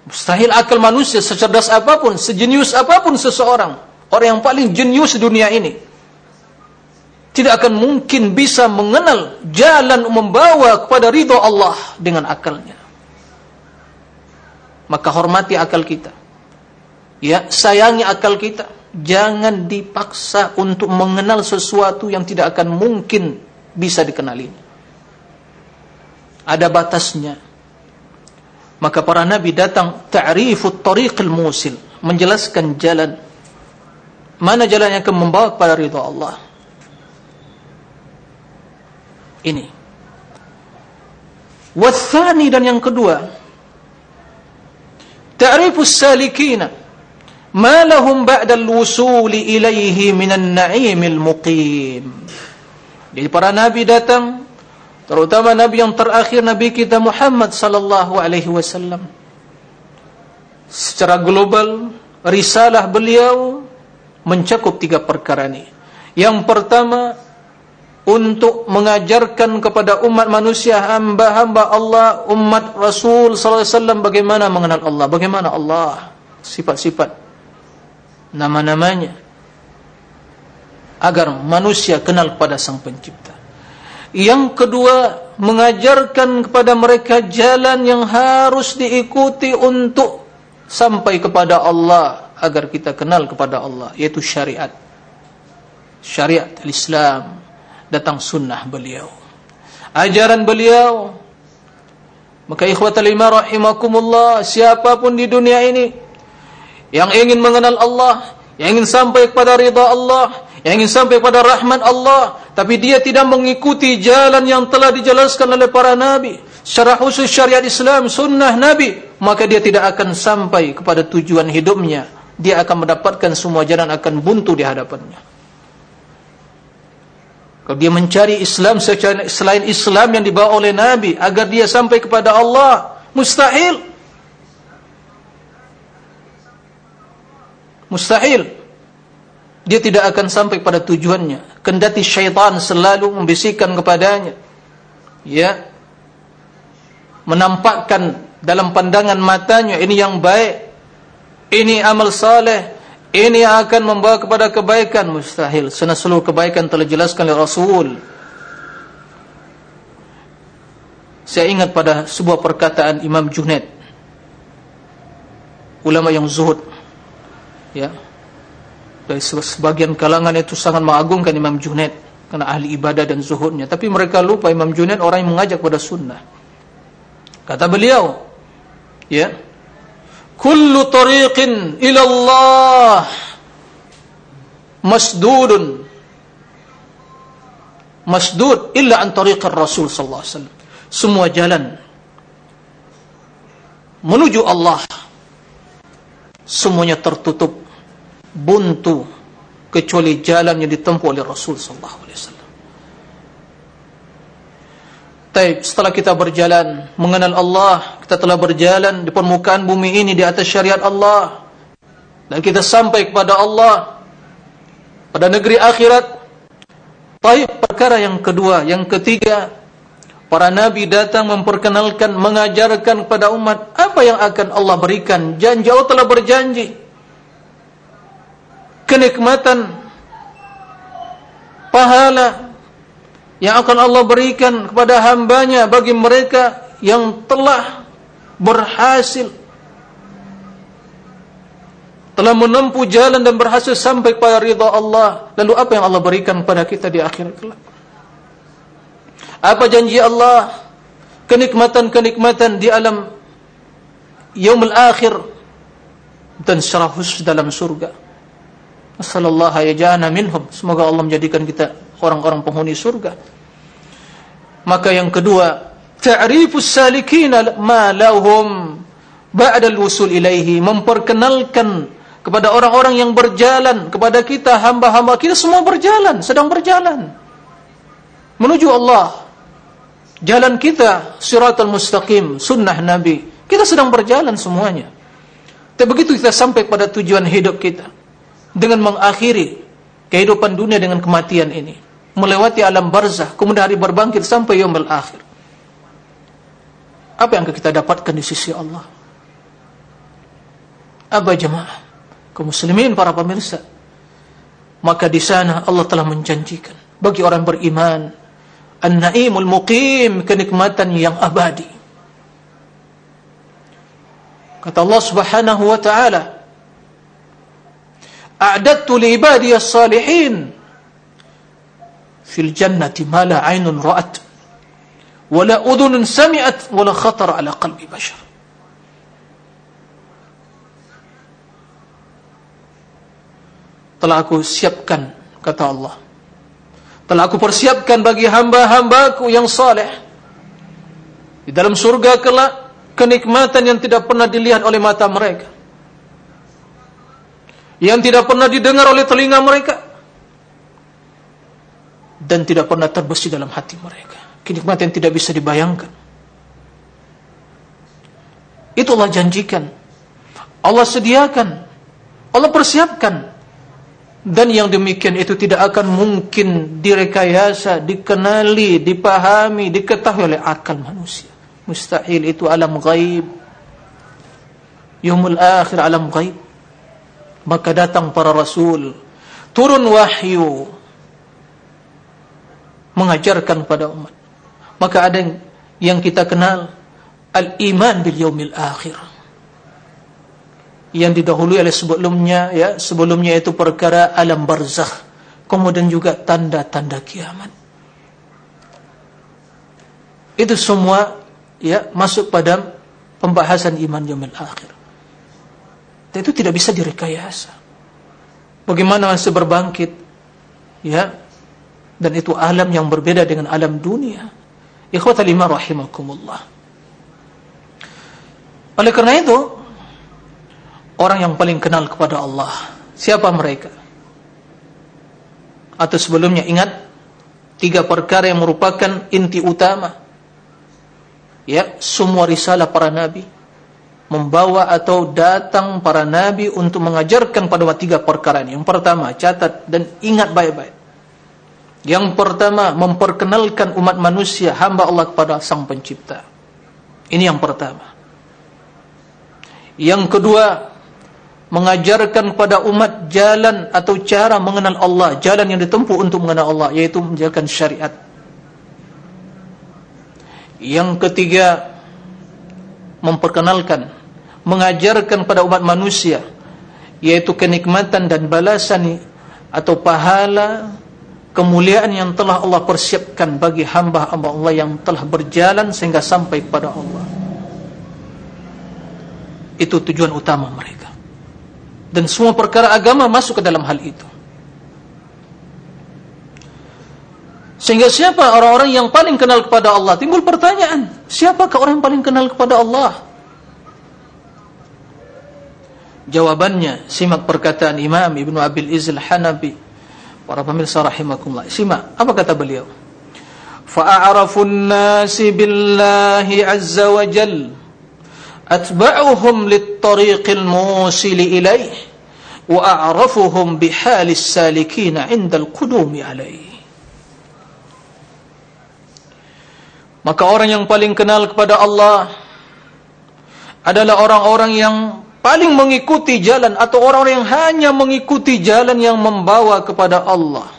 Mustahil akal manusia secerdas apa pun, sejenius apa pun seseorang Orang yang paling jenius di dunia ini. Tidak akan mungkin bisa mengenal jalan membawa kepada ridho Allah dengan akalnya. Maka hormati akal kita. Ya, sayangi akal kita. Jangan dipaksa untuk mengenal sesuatu yang tidak akan mungkin bisa dikenali. Ada batasnya. Maka para nabi datang ta'rifut tariqil musil, menjelaskan jalan Mana jalan yang akan membawa kepada ridha Allah? Ini. Wathani dan yang kedua, ta'rifus salikina ma lahum ba'da al-wusul ilayhi minan na'imil muqim. Jadi para nabi datang terutama nabi yang terakhir nabi kita Muhammad sallallahu alaihi wasallam. Secara global risalah beliau mencakup tiga perkara ini. Yang pertama untuk mengajarkan kepada umat manusia hamba-hamba Allah, umat Rasul sallallahu alaihi wasallam bagaimana mengenal Allah, bagaimana Allah, sifat-sifat nama-namanya agar manusia kenal kepada Sang Pencipta. Yang kedua, mengajarkan kepada mereka jalan yang harus diikuti untuk sampai kepada Allah agar kita kenal kepada Allah yaitu syariat. Syariat Islam datang sunnah beliau. Ajaran beliau. Maka ikhwatal iman rahimakumullah siapapun di dunia ini yang ingin mengenal Allah yang ingin sampai kepada ridha Allah yang ingin sampai kepada rahmat Allah tapi dia tidak mengikuti jalan yang telah dijelaskan oleh para nabi secara khusus syariat Islam sunnah nabi maka dia tidak akan sampai kepada tujuan hidupnya dia akan mendapatkan semua jalan akan buntu di hadapannya. Kalau dia mencari Islam selain Islam yang dibawa oleh Nabi agar dia sampai kepada Allah, mustahil. Mustahil. Dia tidak akan sampai pada tujuannya. Kendati syaitan selalu membisikkan kepadanya. Ya. Menampakkan dalam pandangan matanya ini yang baik ini amal saleh, ini akan membawa kepada kebaikan mustahil. Karena seluruh kebaikan telah dijelaskan oleh Rasul. Saya ingat pada sebuah perkataan Imam Junaid. ulama yang zuhud. Ya. Dari sebagian kalangan itu sangat mengagungkan Imam Junaid karena ahli ibadah dan zuhudnya. Tapi mereka lupa Imam Junaid orang yang mengajak pada sunnah. Kata beliau, ya, kullu tariqin ila Allah masdudun masdud illa an tariqir Rasul sallallahu alaihi wasallam. Semua jalan menuju Allah semuanya tertutup buntu kecuali jalan yang ditempuh oleh Rasul sallallahu alaihi wasallam. Taib, setelah kita berjalan mengenal Allah, kita telah berjalan di permukaan bumi ini di atas syariat Allah dan kita sampai kepada Allah pada negeri akhirat. Taib, perkara yang kedua, yang ketiga, para nabi datang memperkenalkan, mengajarkan kepada umat apa yang akan Allah berikan. Janji Allah telah berjanji kenikmatan pahala yang akan Allah berikan kepada hambanya bagi mereka yang telah berhasil. Telah menempuh jalan dan berhasil sampai kepada ridha Allah. Lalu apa yang Allah berikan kepada kita di akhirat kelak? Apa janji Allah? Kenikmatan-kenikmatan di alam yaumul akhir dan secara khusus dalam surga. Sallallahu yajana minhum semoga Allah menjadikan kita orang-orang penghuni surga. Maka yang kedua, ta'rifus salikin ma lahum ba'da al-wusul ilaihi, memperkenalkan kepada orang-orang yang berjalan kepada kita hamba-hamba kita semua berjalan, sedang berjalan menuju Allah. Jalan kita siratal mustaqim, sunnah Nabi. Kita sedang berjalan semuanya. Tapi begitu kita sampai pada tujuan hidup kita dengan mengakhiri kehidupan dunia dengan kematian ini melewati alam barzah, kemudian hari berbangkit sampai yaumul akhir. Apa yang kita dapatkan di sisi Allah? Apa jemaah? Kaum muslimin para pemirsa. Maka di sana Allah telah menjanjikan bagi orang beriman an-naimul muqim, kenikmatan yang abadi. Kata Allah Subhanahu wa taala, "A'dadtu li ibadiyas salihin fil jannati ma la aynun ra'at wala udhunun sami'at wala khatar ala qalbi bashar. Telah aku siapkan kata Allah. Telah aku persiapkan bagi hamba-hambaku yang saleh. Di dalam surga kelak kenikmatan yang tidak pernah dilihat oleh mata mereka. Yang tidak pernah didengar oleh telinga mereka dan tidak pernah terbesit dalam hati mereka. Kenikmatan yang tidak bisa dibayangkan. Itu Allah janjikan. Allah sediakan. Allah persiapkan. Dan yang demikian itu tidak akan mungkin direkayasa, dikenali, dipahami, diketahui oleh akal manusia. Mustahil itu alam gaib. Yumul akhir alam gaib. Maka datang para rasul. Turun wahyu mengajarkan pada umat. Maka ada yang kita kenal al-iman bil yaumil akhir. Yang didahului oleh sebelumnya ya, sebelumnya itu perkara alam barzakh, kemudian juga tanda-tanda kiamat. Itu semua ya masuk pada pembahasan iman yaumil akhir. Itu tidak bisa direkayasa. Bagaimana masih berbangkit ya dan itu alam yang berbeda dengan alam dunia. Ikhwatal iman rahimakumullah. Oleh karena itu, orang yang paling kenal kepada Allah, siapa mereka? Atau sebelumnya ingat tiga perkara yang merupakan inti utama. Ya, semua risalah para nabi membawa atau datang para nabi untuk mengajarkan pada tiga perkara ini. Yang pertama, catat dan ingat baik-baik. Yang pertama, memperkenalkan umat manusia hamba Allah kepada Sang Pencipta. Ini yang pertama. Yang kedua, mengajarkan kepada umat jalan atau cara mengenal Allah, jalan yang ditempuh untuk mengenal Allah, yaitu menjalankan syariat. Yang ketiga, memperkenalkan mengajarkan pada umat manusia yaitu kenikmatan dan balasan atau pahala kemuliaan yang telah Allah persiapkan bagi hamba-hamba Allah yang telah berjalan sehingga sampai pada Allah. Itu tujuan utama mereka. Dan semua perkara agama masuk ke dalam hal itu. Sehingga siapa orang-orang yang paling kenal kepada Allah? Timbul pertanyaan siapakah orang yang paling kenal kepada Allah? Jawabannya simak perkataan Imam Ibnu Abil Izz Hanabi. Para pemirsa rahimakumullah. Simak apa kata beliau? Fa'arafun nasi billahi azza wa jal atba'uhum lit-tariqil ilaih wa bihalis salikin 'inda al-qudumi alaih. Maka orang yang paling kenal kepada Allah adalah orang-orang yang paling mengikuti jalan atau orang-orang yang hanya mengikuti jalan yang membawa kepada Allah.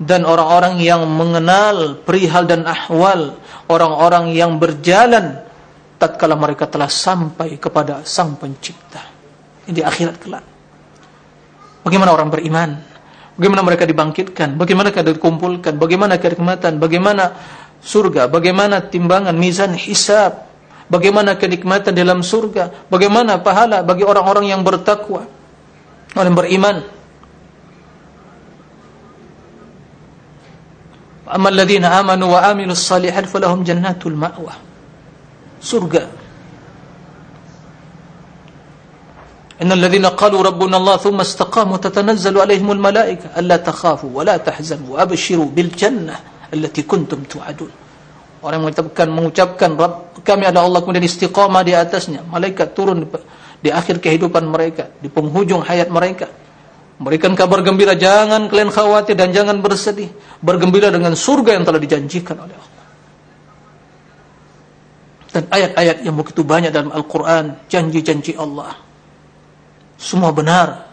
Dan orang-orang yang mengenal perihal dan ahwal orang-orang yang berjalan tatkala mereka telah sampai kepada sang pencipta. Di akhirat kelak. Bagaimana orang beriman? Bagaimana mereka dibangkitkan? Bagaimana mereka dikumpulkan? Bagaimana kenikmatan? Bagaimana surga? Bagaimana timbangan mizan hisab bagaimana kenikmatan dalam surga, bagaimana pahala bagi orang-orang yang bertakwa, orang yang beriman. Amal ladina amanu wa amilus salihat falahum jannatul ma'wa. Surga. Innal ladhina qalu rabbuna Allah thumma istaqamu tatanazzalu alaihimul malaika alla takhafu wa la tahzanu wa abshiru bil jannah allati kuntum tu'adun. Orang mengucapkan mengucapkan Rabb kami adalah Allah kemudian istiqamah di atasnya. Malaikat turun di, di akhir kehidupan mereka, di penghujung hayat mereka. Memberikan kabar gembira, jangan kalian khawatir dan jangan bersedih. Bergembira dengan surga yang telah dijanjikan oleh Allah. Dan ayat-ayat yang begitu banyak dalam Al-Quran, janji-janji Allah. Semua benar.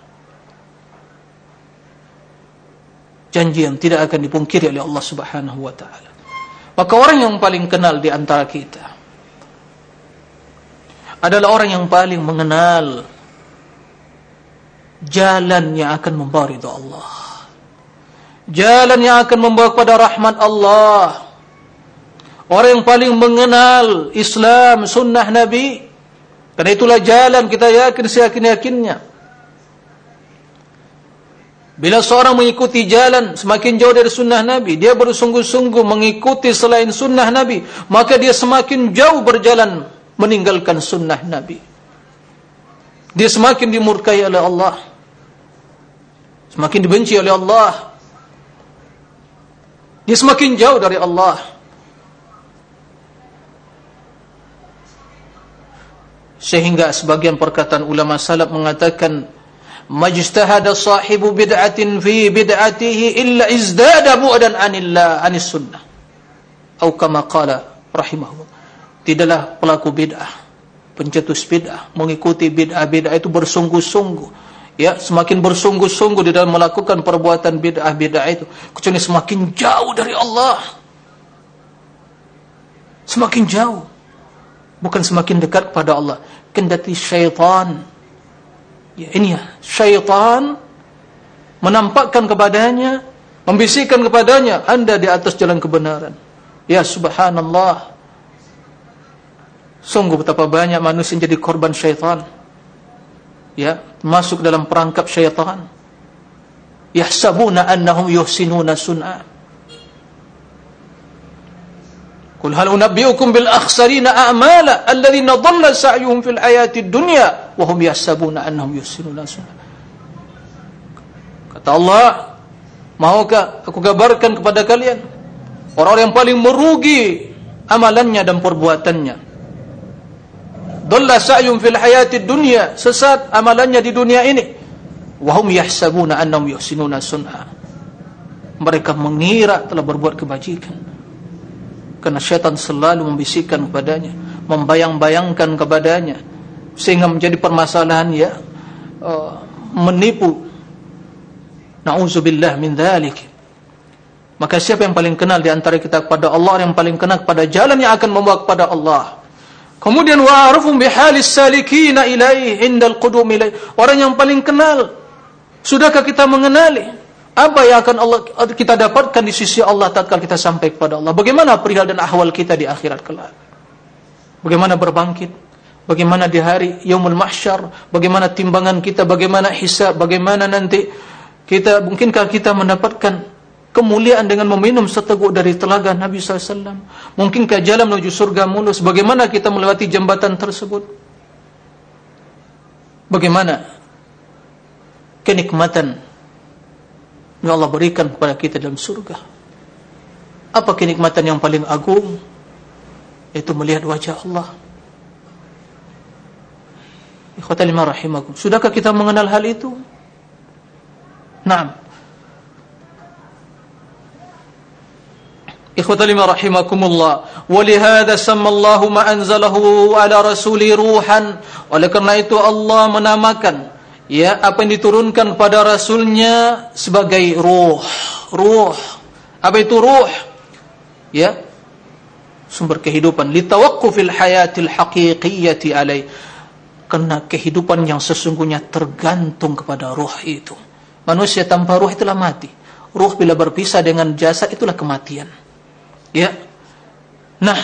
Janji yang tidak akan dipungkiri oleh Allah subhanahu wa ta'ala. Maka orang yang paling kenal di antara kita adalah orang yang paling mengenal jalan yang akan membawa ridha Allah. Jalan yang akan membawa kepada rahmat Allah. Orang yang paling mengenal Islam, sunnah Nabi. Karena itulah jalan kita yakin seyakin-yakinnya. Bila seorang mengikuti jalan semakin jauh dari sunnah Nabi, dia bersungguh-sungguh mengikuti selain sunnah Nabi, maka dia semakin jauh berjalan meninggalkan sunnah Nabi. Dia semakin dimurkai oleh Allah. Semakin dibenci oleh Allah. Dia semakin jauh dari Allah. Sehingga sebagian perkataan ulama salaf mengatakan majtahada sahibu bid'atin fi bid'atihi illa izdada bu'dan anillah anis sunnah. Atau kama qala rahimahullah tidaklah pelaku bid'ah pencetus bid'ah mengikuti bid'ah-bid'ah itu bersungguh-sungguh. Ya semakin bersungguh-sungguh di dalam melakukan perbuatan bid'ah-bid'ah itu kecuali semakin jauh dari Allah. Semakin jauh. Bukan semakin dekat kepada Allah. Kendati syaitan Ya, ini ya, syaitan menampakkan kepadanya, membisikkan kepadanya, anda di atas jalan kebenaran. Ya subhanallah. Sungguh betapa banyak manusia yang jadi korban syaitan. Ya, masuk dalam perangkap syaitan. Yahsabuna annahum yuhsinuna sun'a. Qul hal unabbiukum bil akhsarina a'mala alladhina dhalla sa'yuhum fil hayati dunya wa hum yahsabuna annahum. Kata Allah, maukah aku kabarkan kepada kalian orang-orang yang paling merugi amalannya dan perbuatannya. Dhalla fil dunya, sesat amalannya di dunia ini. Yahsabuna annahum yuhsinuna. Mereka mengira telah berbuat kebajikan karena syaitan selalu membisikkan kepadanya membayang-bayangkan kepadanya sehingga menjadi permasalahan ya uh, menipu na'udzubillah min dhalik maka siapa yang paling kenal di antara kita kepada Allah yang paling kenal kepada jalan yang akan membawa kepada Allah Kemudian wa'arufum bihalis salikina ilaih indal qudum ilaih. Orang yang paling kenal. Sudahkah kita mengenali apa yang akan Allah kita dapatkan di sisi Allah tatkala kita sampai kepada Allah? Bagaimana perihal dan ahwal kita di akhirat kelak? Bagaimana berbangkit? Bagaimana di hari yaumul mahsyar? Bagaimana timbangan kita? Bagaimana hisab? Bagaimana nanti kita mungkinkah kita mendapatkan kemuliaan dengan meminum seteguk dari telaga Nabi SAW? Mungkinkah jalan menuju surga mulus? Bagaimana kita melewati jembatan tersebut? Bagaimana kenikmatan yang Allah berikan kepada kita dalam surga. Apa kenikmatan yang paling agung? Itu melihat wajah Allah. Ikhwatal iman rahimakum. Sudahkah kita mengenal hal itu? Naam. Ikhwatal iman rahimakumullah. Walihada sammallahu ma anzalahu ala rasuli ruhan. Oleh karena itu Allah menamakan ya apa yang diturunkan kepada rasulnya sebagai ruh. Ruh. Apa itu ruh? Ya. Sumber kehidupan. Litawaqqufil hayatil haqiqiyyati alai karena kehidupan yang sesungguhnya tergantung kepada ruh itu. Manusia tanpa ruh itulah mati. Ruh bila berpisah dengan jasad itulah kematian. Ya. Nah,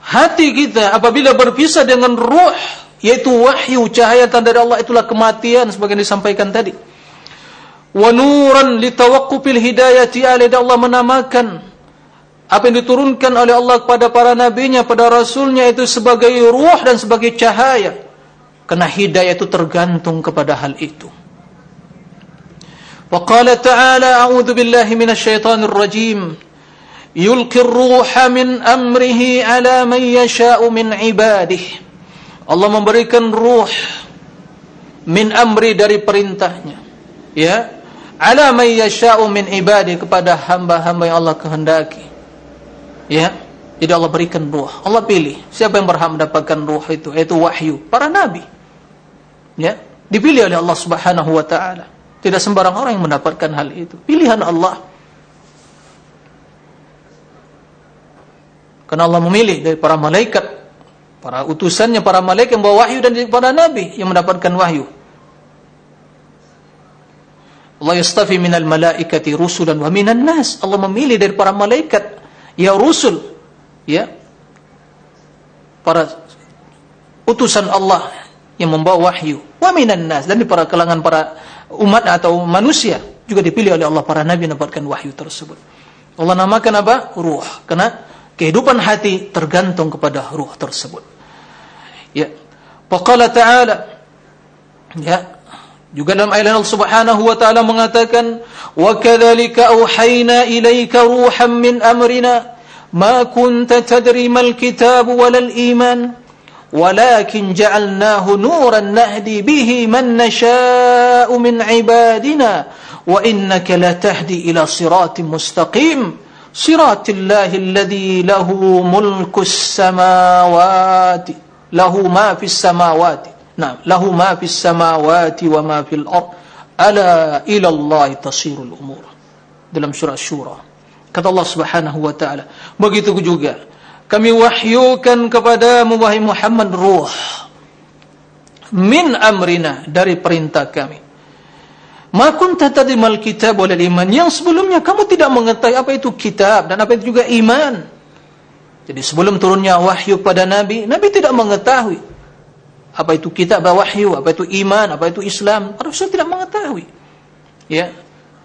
hati kita apabila berpisah dengan ruh, yaitu wahyu cahaya dari Allah itulah kematian sebagian disampaikan tadi. Wa nuran litawaqqufil hidayati alaihi Allah menamakan apa yang diturunkan oleh Allah kepada para nabinya, pada rasulnya itu sebagai ruh dan sebagai cahaya. Karena hidayah itu tergantung kepada hal itu. Wa qala ta'ala a'udzu billahi minasyaitonir rajim. yulqi ruha min amrihi ala man yasha'u min ibadih Allah memberikan ruh min amri dari perintahnya. Ya. Ala man yasha'u min ibadih kepada hamba-hamba yang Allah kehendaki. Ya. Jadi Allah berikan ruh. Allah pilih siapa yang berhak mendapatkan ruh itu yaitu wahyu para nabi. Ya. Dipilih oleh Allah Subhanahu wa taala. Tidak sembarang orang yang mendapatkan hal itu. Pilihan Allah. Karena Allah memilih dari para malaikat, para utusannya, para malaikat yang bawa wahyu dan para nabi yang mendapatkan wahyu. Allah yastafi minal malaikati rusulan wa minan nas. Allah memilih dari para malaikat ya rusul ya para utusan Allah yang membawa wahyu wa minan nas dan di para kalangan para umat atau manusia juga dipilih oleh Allah para nabi mendapatkan wahyu tersebut. Allah namakan apa? Ruh. Karena kehidupan hati tergantung kepada ruh tersebut. Ya. Faqala ta'ala ya juga dalam ayat Allah Subhanahu wa taala mengatakan wa kadzalika auhayna ilaika ruhan min amrina ma kunta tadri mal kitab walal iman walakin ja'alnahu nuran nahdi bihi man nasha'u min ibadina wa innaka latahdi ila siratin mustaqim صراط الله الذي له ملك السماوات له ما في السماوات نعم له ما في السماوات وما في الأرض ألا إلى الله تصير الأمور dalam surah Syura kata Allah Subhanahu wa taala begitu juga kami wahyukan kepada wahai Muhammad ruh min amrina dari perintah kami Ma kunta tadrimal kitab wal iman. Yang sebelumnya kamu tidak mengetahui apa itu kitab dan apa itu juga iman. Jadi sebelum turunnya wahyu pada Nabi, Nabi tidak mengetahui apa itu kitab, apa wahyu, apa itu iman, apa itu Islam. Rasul tidak mengetahui. Ya.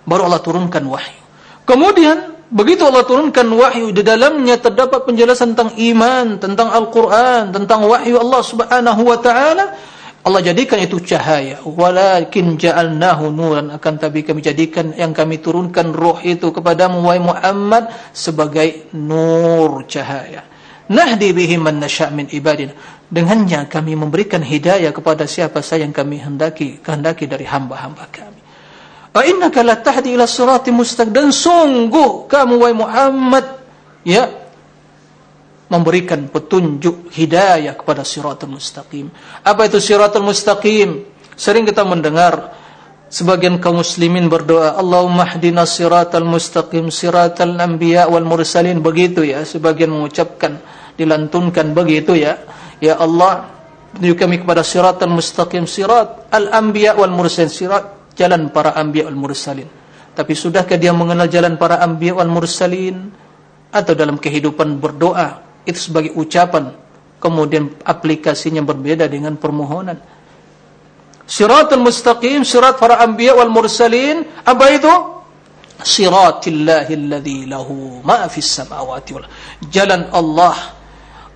Baru Allah turunkan wahyu. Kemudian begitu Allah turunkan wahyu di dalamnya terdapat penjelasan tentang iman, tentang Al-Qur'an, tentang wahyu Allah Subhanahu wa taala Allah jadikan itu cahaya. Walakin ja'alnahu nuran. Akan tapi kami jadikan yang kami turunkan roh itu kepadamu wahai Muhammad sebagai nur cahaya. Nahdi bihi man nasya' min ibadina. Dengannya kami memberikan hidayah kepada siapa saja yang kami hendaki, kehendaki dari hamba-hamba kami. Wa innaka latahdi ila sirati mustaqim. Dan sungguh kamu wahai Muhammad ya memberikan petunjuk hidayah kepada siratul mustaqim. Apa itu siratul mustaqim? Sering kita mendengar sebagian kaum muslimin berdoa, Allahumma hdina siratal mustaqim siratal anbiya wal mursalin begitu ya, sebagian mengucapkan dilantunkan begitu ya. Ya Allah, tunjuk kami kepada siratal mustaqim sirat al-anbiya wal mursalin sirat jalan para anbiya wal mursalin. Tapi sudahkah dia mengenal jalan para anbiya wal mursalin atau dalam kehidupan berdoa itu sebagai ucapan. Kemudian aplikasinya berbeda dengan permohonan. Siratul mustaqim sirat para anbiya wal mursalin apa itu? siratil lahu ma fis samawati wal jalan Allah.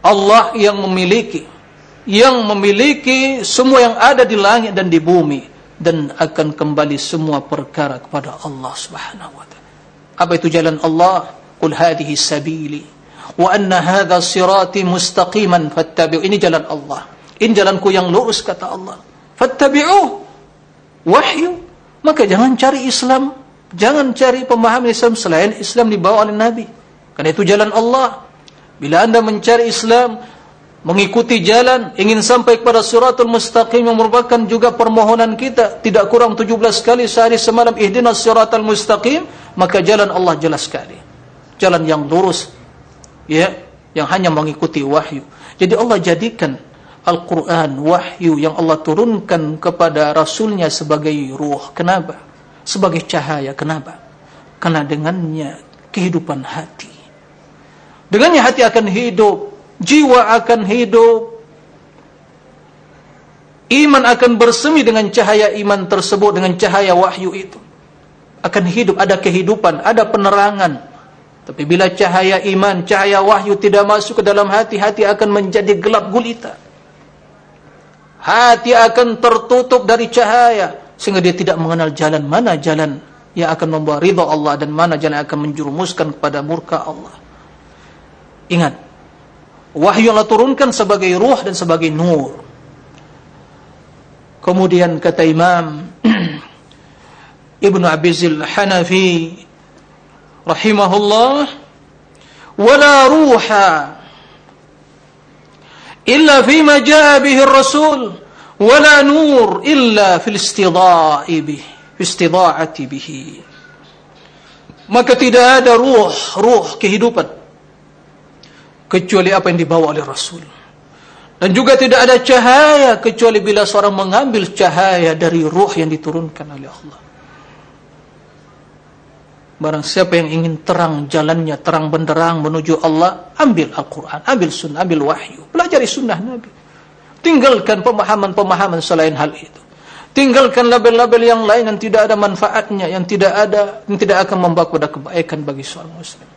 Allah yang memiliki yang memiliki semua yang ada di langit dan di bumi dan akan kembali semua perkara kepada Allah Subhanahu wa taala. Apa itu jalan Allah? Qul hadhihi sabili wa anna hadha sirati mustaqiman fattabi'u ini jalan Allah ini jalanku yang lurus kata Allah fattabi'u wahyu maka jangan cari Islam Jangan cari pemahaman Islam selain Islam dibawa oleh Nabi. Karena itu jalan Allah. Bila anda mencari Islam, mengikuti jalan, ingin sampai kepada suratul mustaqim yang merupakan juga permohonan kita, tidak kurang 17 kali sehari semalam, ihdinas suratul mustaqim, maka jalan Allah jelas sekali. Jalan yang lurus, ya, yang hanya mengikuti wahyu. Jadi Allah jadikan Al-Quran, wahyu yang Allah turunkan kepada Rasulnya sebagai ruh. Kenapa? sebagai cahaya. Kenapa? Karena dengannya kehidupan hati. Dengannya hati akan hidup, jiwa akan hidup, iman akan bersemi dengan cahaya iman tersebut, dengan cahaya wahyu itu. Akan hidup, ada kehidupan, ada penerangan. Tapi bila cahaya iman, cahaya wahyu tidak masuk ke dalam hati, hati akan menjadi gelap gulita. Hati akan tertutup dari cahaya sehingga dia tidak mengenal jalan mana jalan yang akan membawa ridha Allah dan mana jalan yang akan menjerumuskan kepada murka Allah. Ingat, wahyu Allah turunkan sebagai ruh dan sebagai nur. Kemudian kata Imam Ibnu Abizil Hanafi rahimahullah, "Wala ruha illa fima jaa bihi ar-rasul." wala nur illa fil istidha'i bih istidha'ati bihi maka tidak ada ruh ruh kehidupan kecuali apa yang dibawa oleh Rasul dan juga tidak ada cahaya kecuali bila seorang mengambil cahaya dari ruh yang diturunkan oleh Allah Barang siapa yang ingin terang jalannya, terang benderang menuju Allah, ambil Al-Quran, ambil sunnah, ambil wahyu. Pelajari sunnah Nabi. Tinggalkan pemahaman-pemahaman selain hal itu. Tinggalkan label-label yang lain yang tidak ada manfaatnya, yang tidak ada, yang tidak akan membawa kepada kebaikan bagi seorang muslim.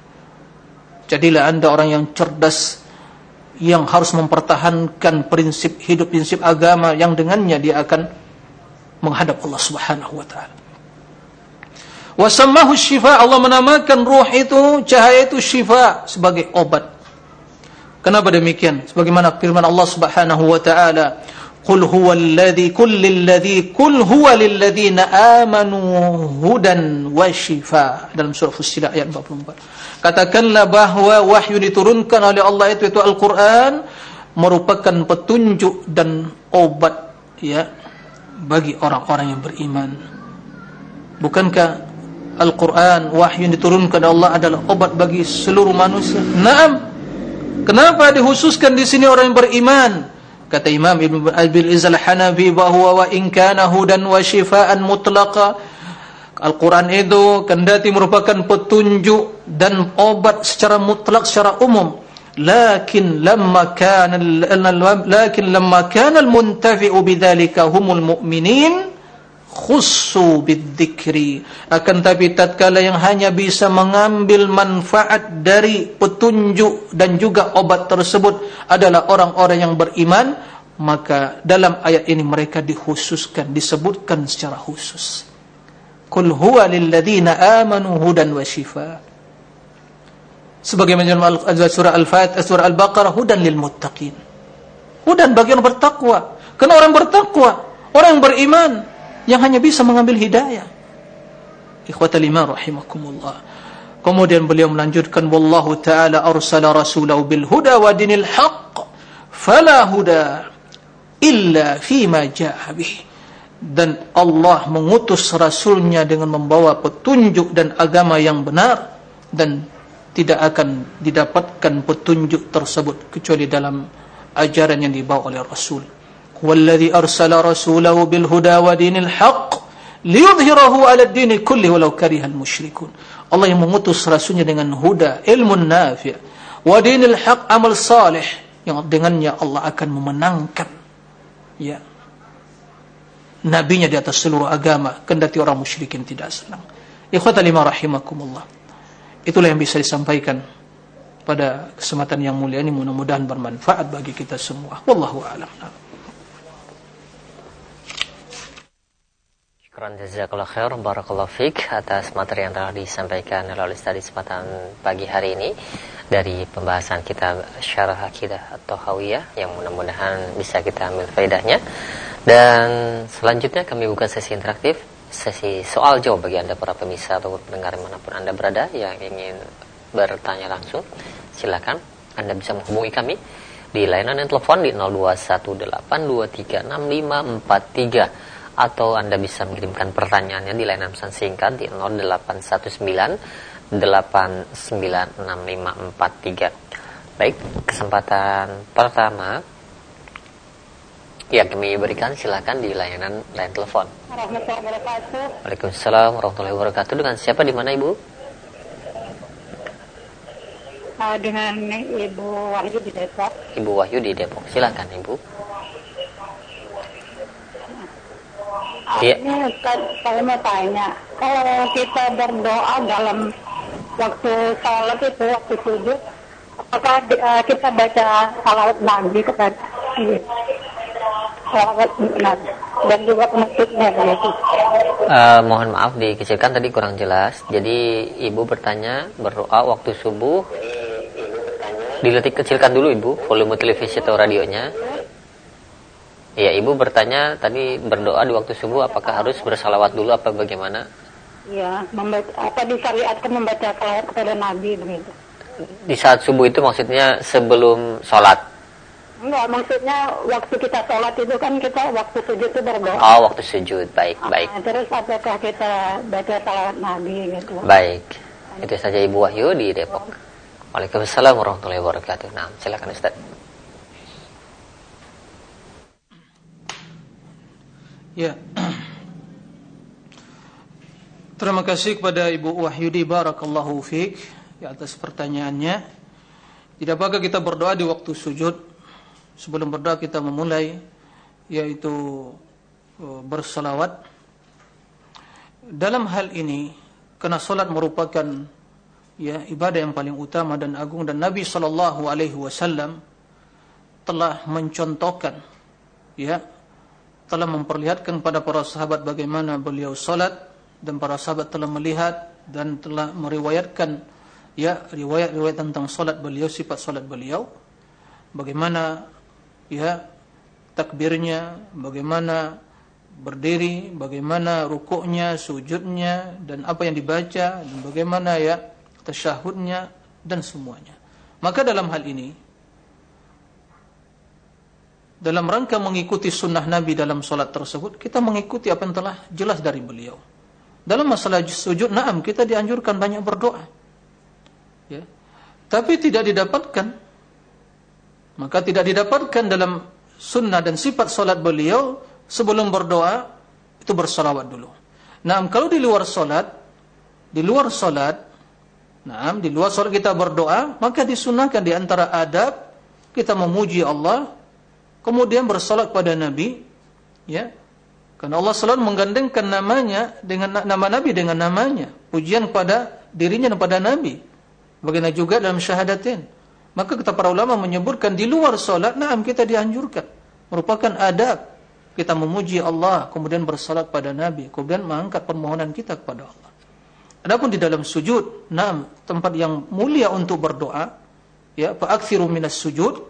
Jadilah anda orang yang cerdas, yang harus mempertahankan prinsip hidup, prinsip agama, yang dengannya dia akan menghadap Allah subhanahu wa ta'ala. Wasammahu syifa, Allah menamakan ruh itu, cahaya itu syifa, sebagai obat. Kenapa demikian? Sebagaimana firman Allah Subhanahu wa taala, "Qul huwalladzi kullil ladzi kul huwa lil ladzina amanu hudan wa shifa." Dalam surah Fussilat ayat 44. Katakanlah bahwa wahyu diturunkan oleh Allah itu itu Al-Qur'an merupakan petunjuk dan obat ya bagi orang-orang yang beriman. Bukankah Al-Quran, wahyu yang diturunkan Allah adalah obat bagi seluruh manusia? Naam. Kenapa dihususkan di sini orang yang beriman? Kata Imam Ibn Abil Izzal Hanafi bahwa wa in kana hudan wa shifaan mutlaqa Al-Quran itu kendati merupakan petunjuk dan obat secara mutlak secara umum. Lakin lamma kana lakin lamma kana al-muntafi'u bidzalika humul mu'minin khussu bidzikri. Akan tapi tatkala yang hanya bisa mengambil manfaat dari petunjuk dan juga obat tersebut adalah orang-orang yang beriman maka dalam ayat ini mereka dikhususkan disebutkan secara khusus. Kul huwa lil ladzina amanu hudan wa shifa. Sebagaimana surah al-fatihah surah al-baqarah hudan lil muttaqin. Hudan bagi orang bertakwa. Karena orang bertakwa orang yang beriman yang hanya bisa mengambil hidayah. Ikhwatal iman rahimakumullah. Kemudian beliau melanjutkan wallahu taala arsala rasulahu bil huda wa dinil haqq fala huda illa fima jaa bih. Dan Allah mengutus rasulnya dengan membawa petunjuk dan agama yang benar dan tidak akan didapatkan petunjuk tersebut kecuali dalam ajaran yang dibawa oleh Rasul. Arsala rasulahu bil huda wa dinil haqq liyudhhirahu 'ala ad-din kulli walau karihal musyrikun. Allah yang mengutus rasulnya dengan huda, ilmu nafi' wa dinil haqq amal salih yang dengannya Allah akan memenangkan ya nabinya di atas seluruh agama kendati orang musyrikin tidak senang. Ikhwatal lima rahimakumullah. Itulah yang bisa disampaikan pada kesempatan yang mulia ini mudah-mudahan bermanfaat bagi kita semua. Wallahu a'lam. Syukran jazakallah khair barakallahu fik atas materi yang telah disampaikan oleh Ustaz kesempatan pagi hari ini dari pembahasan kitab Syarah Akidah atau Hawiyah yang mudah-mudahan bisa kita ambil faedahnya. Dan selanjutnya kami buka sesi interaktif sesi soal jawab bagi Anda para pemirsa atau pendengar mana pun Anda berada yang ingin bertanya langsung. Silakan Anda bisa menghubungi kami di layanan telepon di 0218236543 atau Anda bisa mengirimkan pertanyaannya di layanan pesan singkat di 0819 896543. Baik, kesempatan pertama Ya, kami berikan silakan di layanan layan telepon. Waalaikumsalam warahmatullahi wabarakatuh. Dengan siapa di mana Ibu? Uh, dengan Ibu Wahyu di Depok. Ibu Wahyu di Depok. Silakan Ibu. Iya. Ini saya mau tanya, kalau kita berdoa dalam waktu sholat itu waktu sujud, apakah uh, kita baca salawat Nabi kepada dan juga penutupnya begitu. Uh, mohon maaf dikecilkan tadi kurang jelas. Jadi ibu bertanya berdoa waktu subuh. Diletik kecilkan dulu ibu volume televisi atau radionya. Iya ibu bertanya tadi berdoa di waktu subuh apakah harus bersalawat dulu apa bagaimana? Iya, membaca, apa disyariatkan membaca salawat kepada Nabi begitu. Di saat subuh itu maksudnya sebelum sholat. Enggak, maksudnya waktu kita sholat itu kan kita waktu sujud itu berdoa. Oh, waktu sujud. Baik, ah, baik. terus apakah kita baca salawat Nabi gitu? Baik. Itu saja Ibu Wahyu di Depok. Waalaikumsalam warahmatullahi wabarakatuh. Nah, silakan Ustaz. Ya. Terima kasih kepada Ibu Wahyudi Barakallahu Fik ya, atas pertanyaannya. Tidak apakah kita berdoa di waktu sujud sebelum berdoa kita memulai yaitu e, bersalawat dalam hal ini karena salat merupakan ya ibadah yang paling utama dan agung dan Nabi sallallahu alaihi wasallam telah mencontohkan ya telah memperlihatkan pada para sahabat bagaimana beliau salat dan para sahabat telah melihat dan telah meriwayatkan ya riwayat-riwayat tentang salat beliau sifat salat beliau bagaimana ya takbirnya, bagaimana berdiri, bagaimana rukuknya, sujudnya dan apa yang dibaca dan bagaimana ya tasyahudnya dan semuanya. Maka dalam hal ini dalam rangka mengikuti sunnah Nabi dalam solat tersebut, kita mengikuti apa yang telah jelas dari beliau. Dalam masalah sujud, naam kita dianjurkan banyak berdoa. Ya. Tapi tidak didapatkan maka tidak didapatkan dalam sunnah dan sifat solat beliau sebelum berdoa itu bersolawat dulu. Nah, kalau di luar solat, di luar solat, nah, di luar solat kita berdoa, maka disunahkan di antara adab kita memuji Allah, kemudian bersolat pada Nabi, ya, karena Allah selalu menggandengkan namanya dengan nama Nabi dengan namanya, pujian pada dirinya dan pada Nabi. Bagaimana juga dalam syahadatin. Maka kata para ulama menyebutkan di luar solat, naam kita dianjurkan. Merupakan adab. Kita memuji Allah, kemudian bersalat pada Nabi, kemudian mengangkat permohonan kita kepada Allah. Adapun di dalam sujud, naam, tempat yang mulia untuk berdoa, ya, fa'aksiru minas sujud,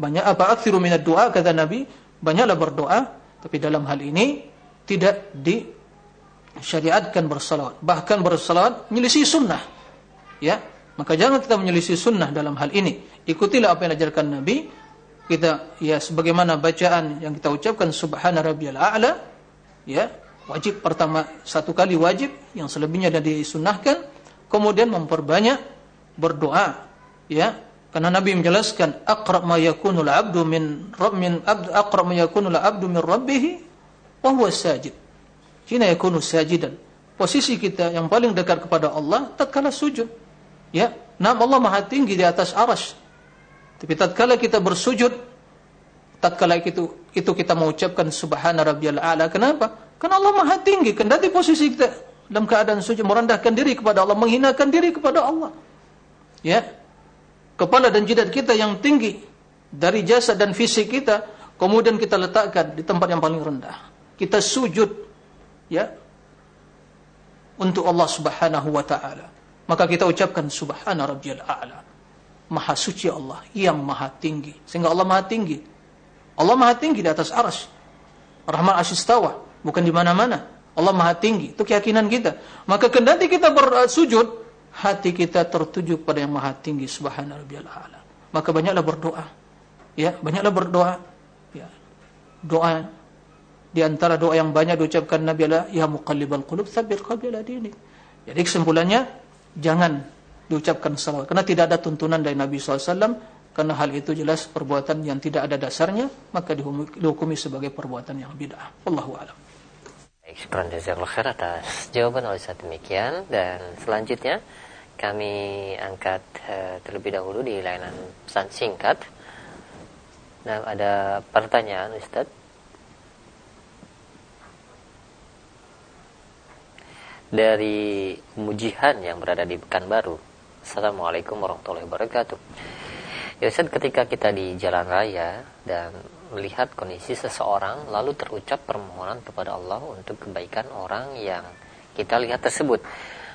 banyak apa aksiru minat doa kata Nabi, banyaklah berdoa, tapi dalam hal ini tidak disyariatkan bersalawat. Bahkan bersalawat menyelisih sunnah. Ya, maka jangan kita menyelisih sunnah dalam hal ini. Ikutilah apa yang diajarkan Nabi. Kita ya sebagaimana bacaan yang kita ucapkan subhana rabbiyal a'la ya, wajib pertama satu kali wajib yang selebihnya dan disunnahkan, kemudian memperbanyak berdoa ya karena Nabi menjelaskan aqrab ma yakunul abdu min rabb min abd aqrab ma yakunul abdu min rabbih wa huwa sajid. Hina yakunu sajidan? Posisi kita yang paling dekat kepada Allah tatkala sujud. Ya nama Allah maha tinggi di atas aras. Tapi tatkala kita bersujud tatkala itu itu kita mengucapkan subhana rabbiyal a'la. Kenapa? Karena Allah maha tinggi kendati posisi kita dalam keadaan sujud merendahkan diri kepada Allah menghinakan diri kepada Allah. Ya kepala dan jidat kita yang tinggi dari jasad dan fisik kita kemudian kita letakkan di tempat yang paling rendah. Kita sujud ya untuk Allah Subhanahu wa taala. Maka kita ucapkan subhana rabbiyal a'la. Maha suci Allah yang maha tinggi. Sehingga Allah maha tinggi. Allah maha tinggi di atas arsy rahman asyistawa bukan di mana-mana. Allah maha tinggi. Itu keyakinan kita. Maka kendati kita bersujud hati kita tertuju pada yang maha tinggi subhanahu a'la maka banyaklah berdoa. Ya banyaklah berdoa. Ya. Doa di antara doa yang banyak diucapkan Nabi adalah ya muqallibal qulub tsabbit qalbi ala dinik. Jadi kesimpulannya jangan diucapkan salawat. Karena tidak ada tuntunan dari Nabi SAW karena hal itu jelas perbuatan yang tidak ada dasarnya maka dihukumi sebagai perbuatan yang bid'ah. Allahu a'lam Syukur jazakallahu khair atas jawaban oleh saat demikian dan selanjutnya kami angkat uh, terlebih dahulu di layanan pesan singkat. Nah, ada pertanyaan Ustaz. Dari Mujihan yang berada di Pekanbaru. Assalamualaikum warahmatullahi wabarakatuh. Ya Ustaz, ketika kita di jalan raya dan melihat kondisi seseorang lalu terucap permohonan kepada Allah untuk kebaikan orang yang kita lihat tersebut.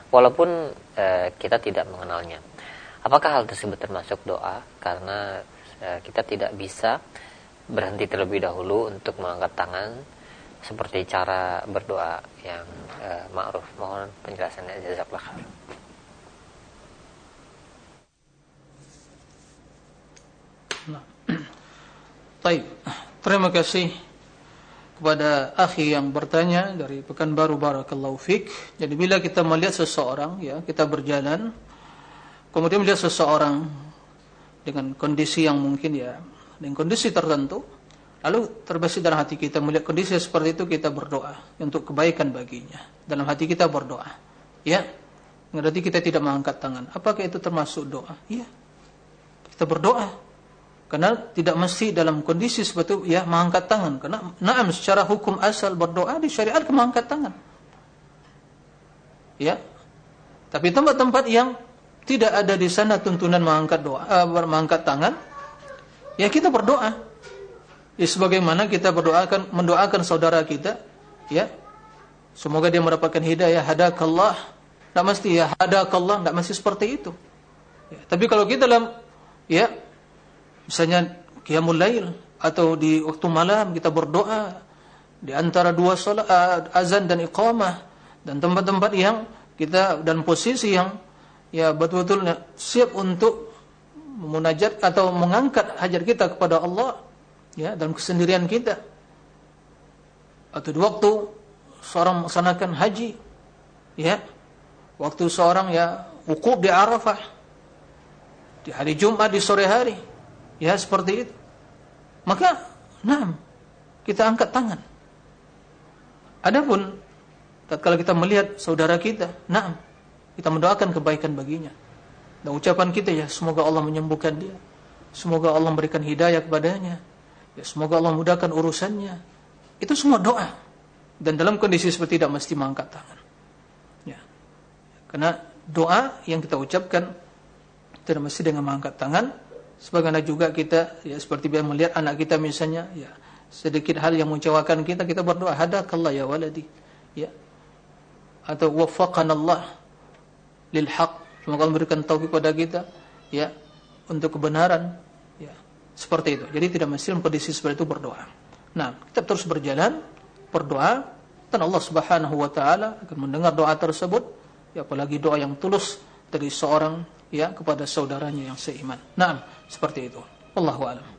Walaupun e, kita tidak mengenalnya. Apakah hal tersebut termasuk doa? Karena e, kita tidak bisa berhenti terlebih dahulu untuk mengangkat tangan seperti cara berdoa yang e, ma'ruf. Mohon penjelasannya jazakallah Baik, terima kasih kepada akhi yang bertanya dari Pekanbaru Barakallahu Fik. Jadi bila kita melihat seseorang, ya kita berjalan, kemudian melihat seseorang dengan kondisi yang mungkin ya, dengan kondisi tertentu, lalu terbesit dalam hati kita melihat kondisi seperti itu kita berdoa untuk kebaikan baginya. Dalam hati kita berdoa, ya. Berarti kita tidak mengangkat tangan. Apakah itu termasuk doa? Iya. Kita berdoa karena tidak mesti dalam kondisi seperti itu ya mengangkat tangan. Karena naam secara hukum asal berdoa di syariat mengangkat tangan. Ya. Tapi tempat-tempat yang tidak ada di sana tuntunan mengangkat doa, uh, mengangkat tangan, ya kita berdoa. Ya sebagaimana kita berdoakan mendoakan saudara kita, ya. Semoga dia mendapatkan hidayah, hadakallah. Tidak mesti ya hadakallah, tidak mesti seperti itu. Ya, tapi kalau kita dalam ya misalnya qiyamul lail atau di waktu malam kita berdoa di antara dua salat azan dan iqamah dan tempat-tempat yang kita dan posisi yang ya betul-betul siap untuk memunajat atau mengangkat hajat kita kepada Allah ya dalam kesendirian kita. Atau di waktu seorang melaksanakan haji ya waktu seorang ya wukuf di Arafah di hari Jumat di sore hari Ya seperti itu. Maka, nah, kita angkat tangan. Adapun tatkala kita melihat saudara kita, nah, kita mendoakan kebaikan baginya. Dan ucapan kita ya, semoga Allah menyembuhkan dia. Semoga Allah memberikan hidayah kepadanya. Ya, semoga Allah mudahkan urusannya. Itu semua doa. Dan dalam kondisi seperti tidak mesti mengangkat tangan. Ya. Karena doa yang kita ucapkan tidak mesti dengan mengangkat tangan, Sebagaimana juga kita ya seperti biasa melihat anak kita misalnya ya sedikit hal yang mengecewakan kita kita berdoa hadakallah ya waladi ya. Atau waffaqanallah lil haq semoga Allah memberikan taufik kepada kita ya untuk kebenaran ya seperti itu. Jadi tidak mesti kondisi seperti itu berdoa. Nah kita terus berjalan berdoa dan Allah Subhanahu wa taala akan mendengar doa tersebut ya apalagi doa yang tulus dari seorang ya kepada saudaranya yang seiman. Nah, seperti itu. Allahu a'lam.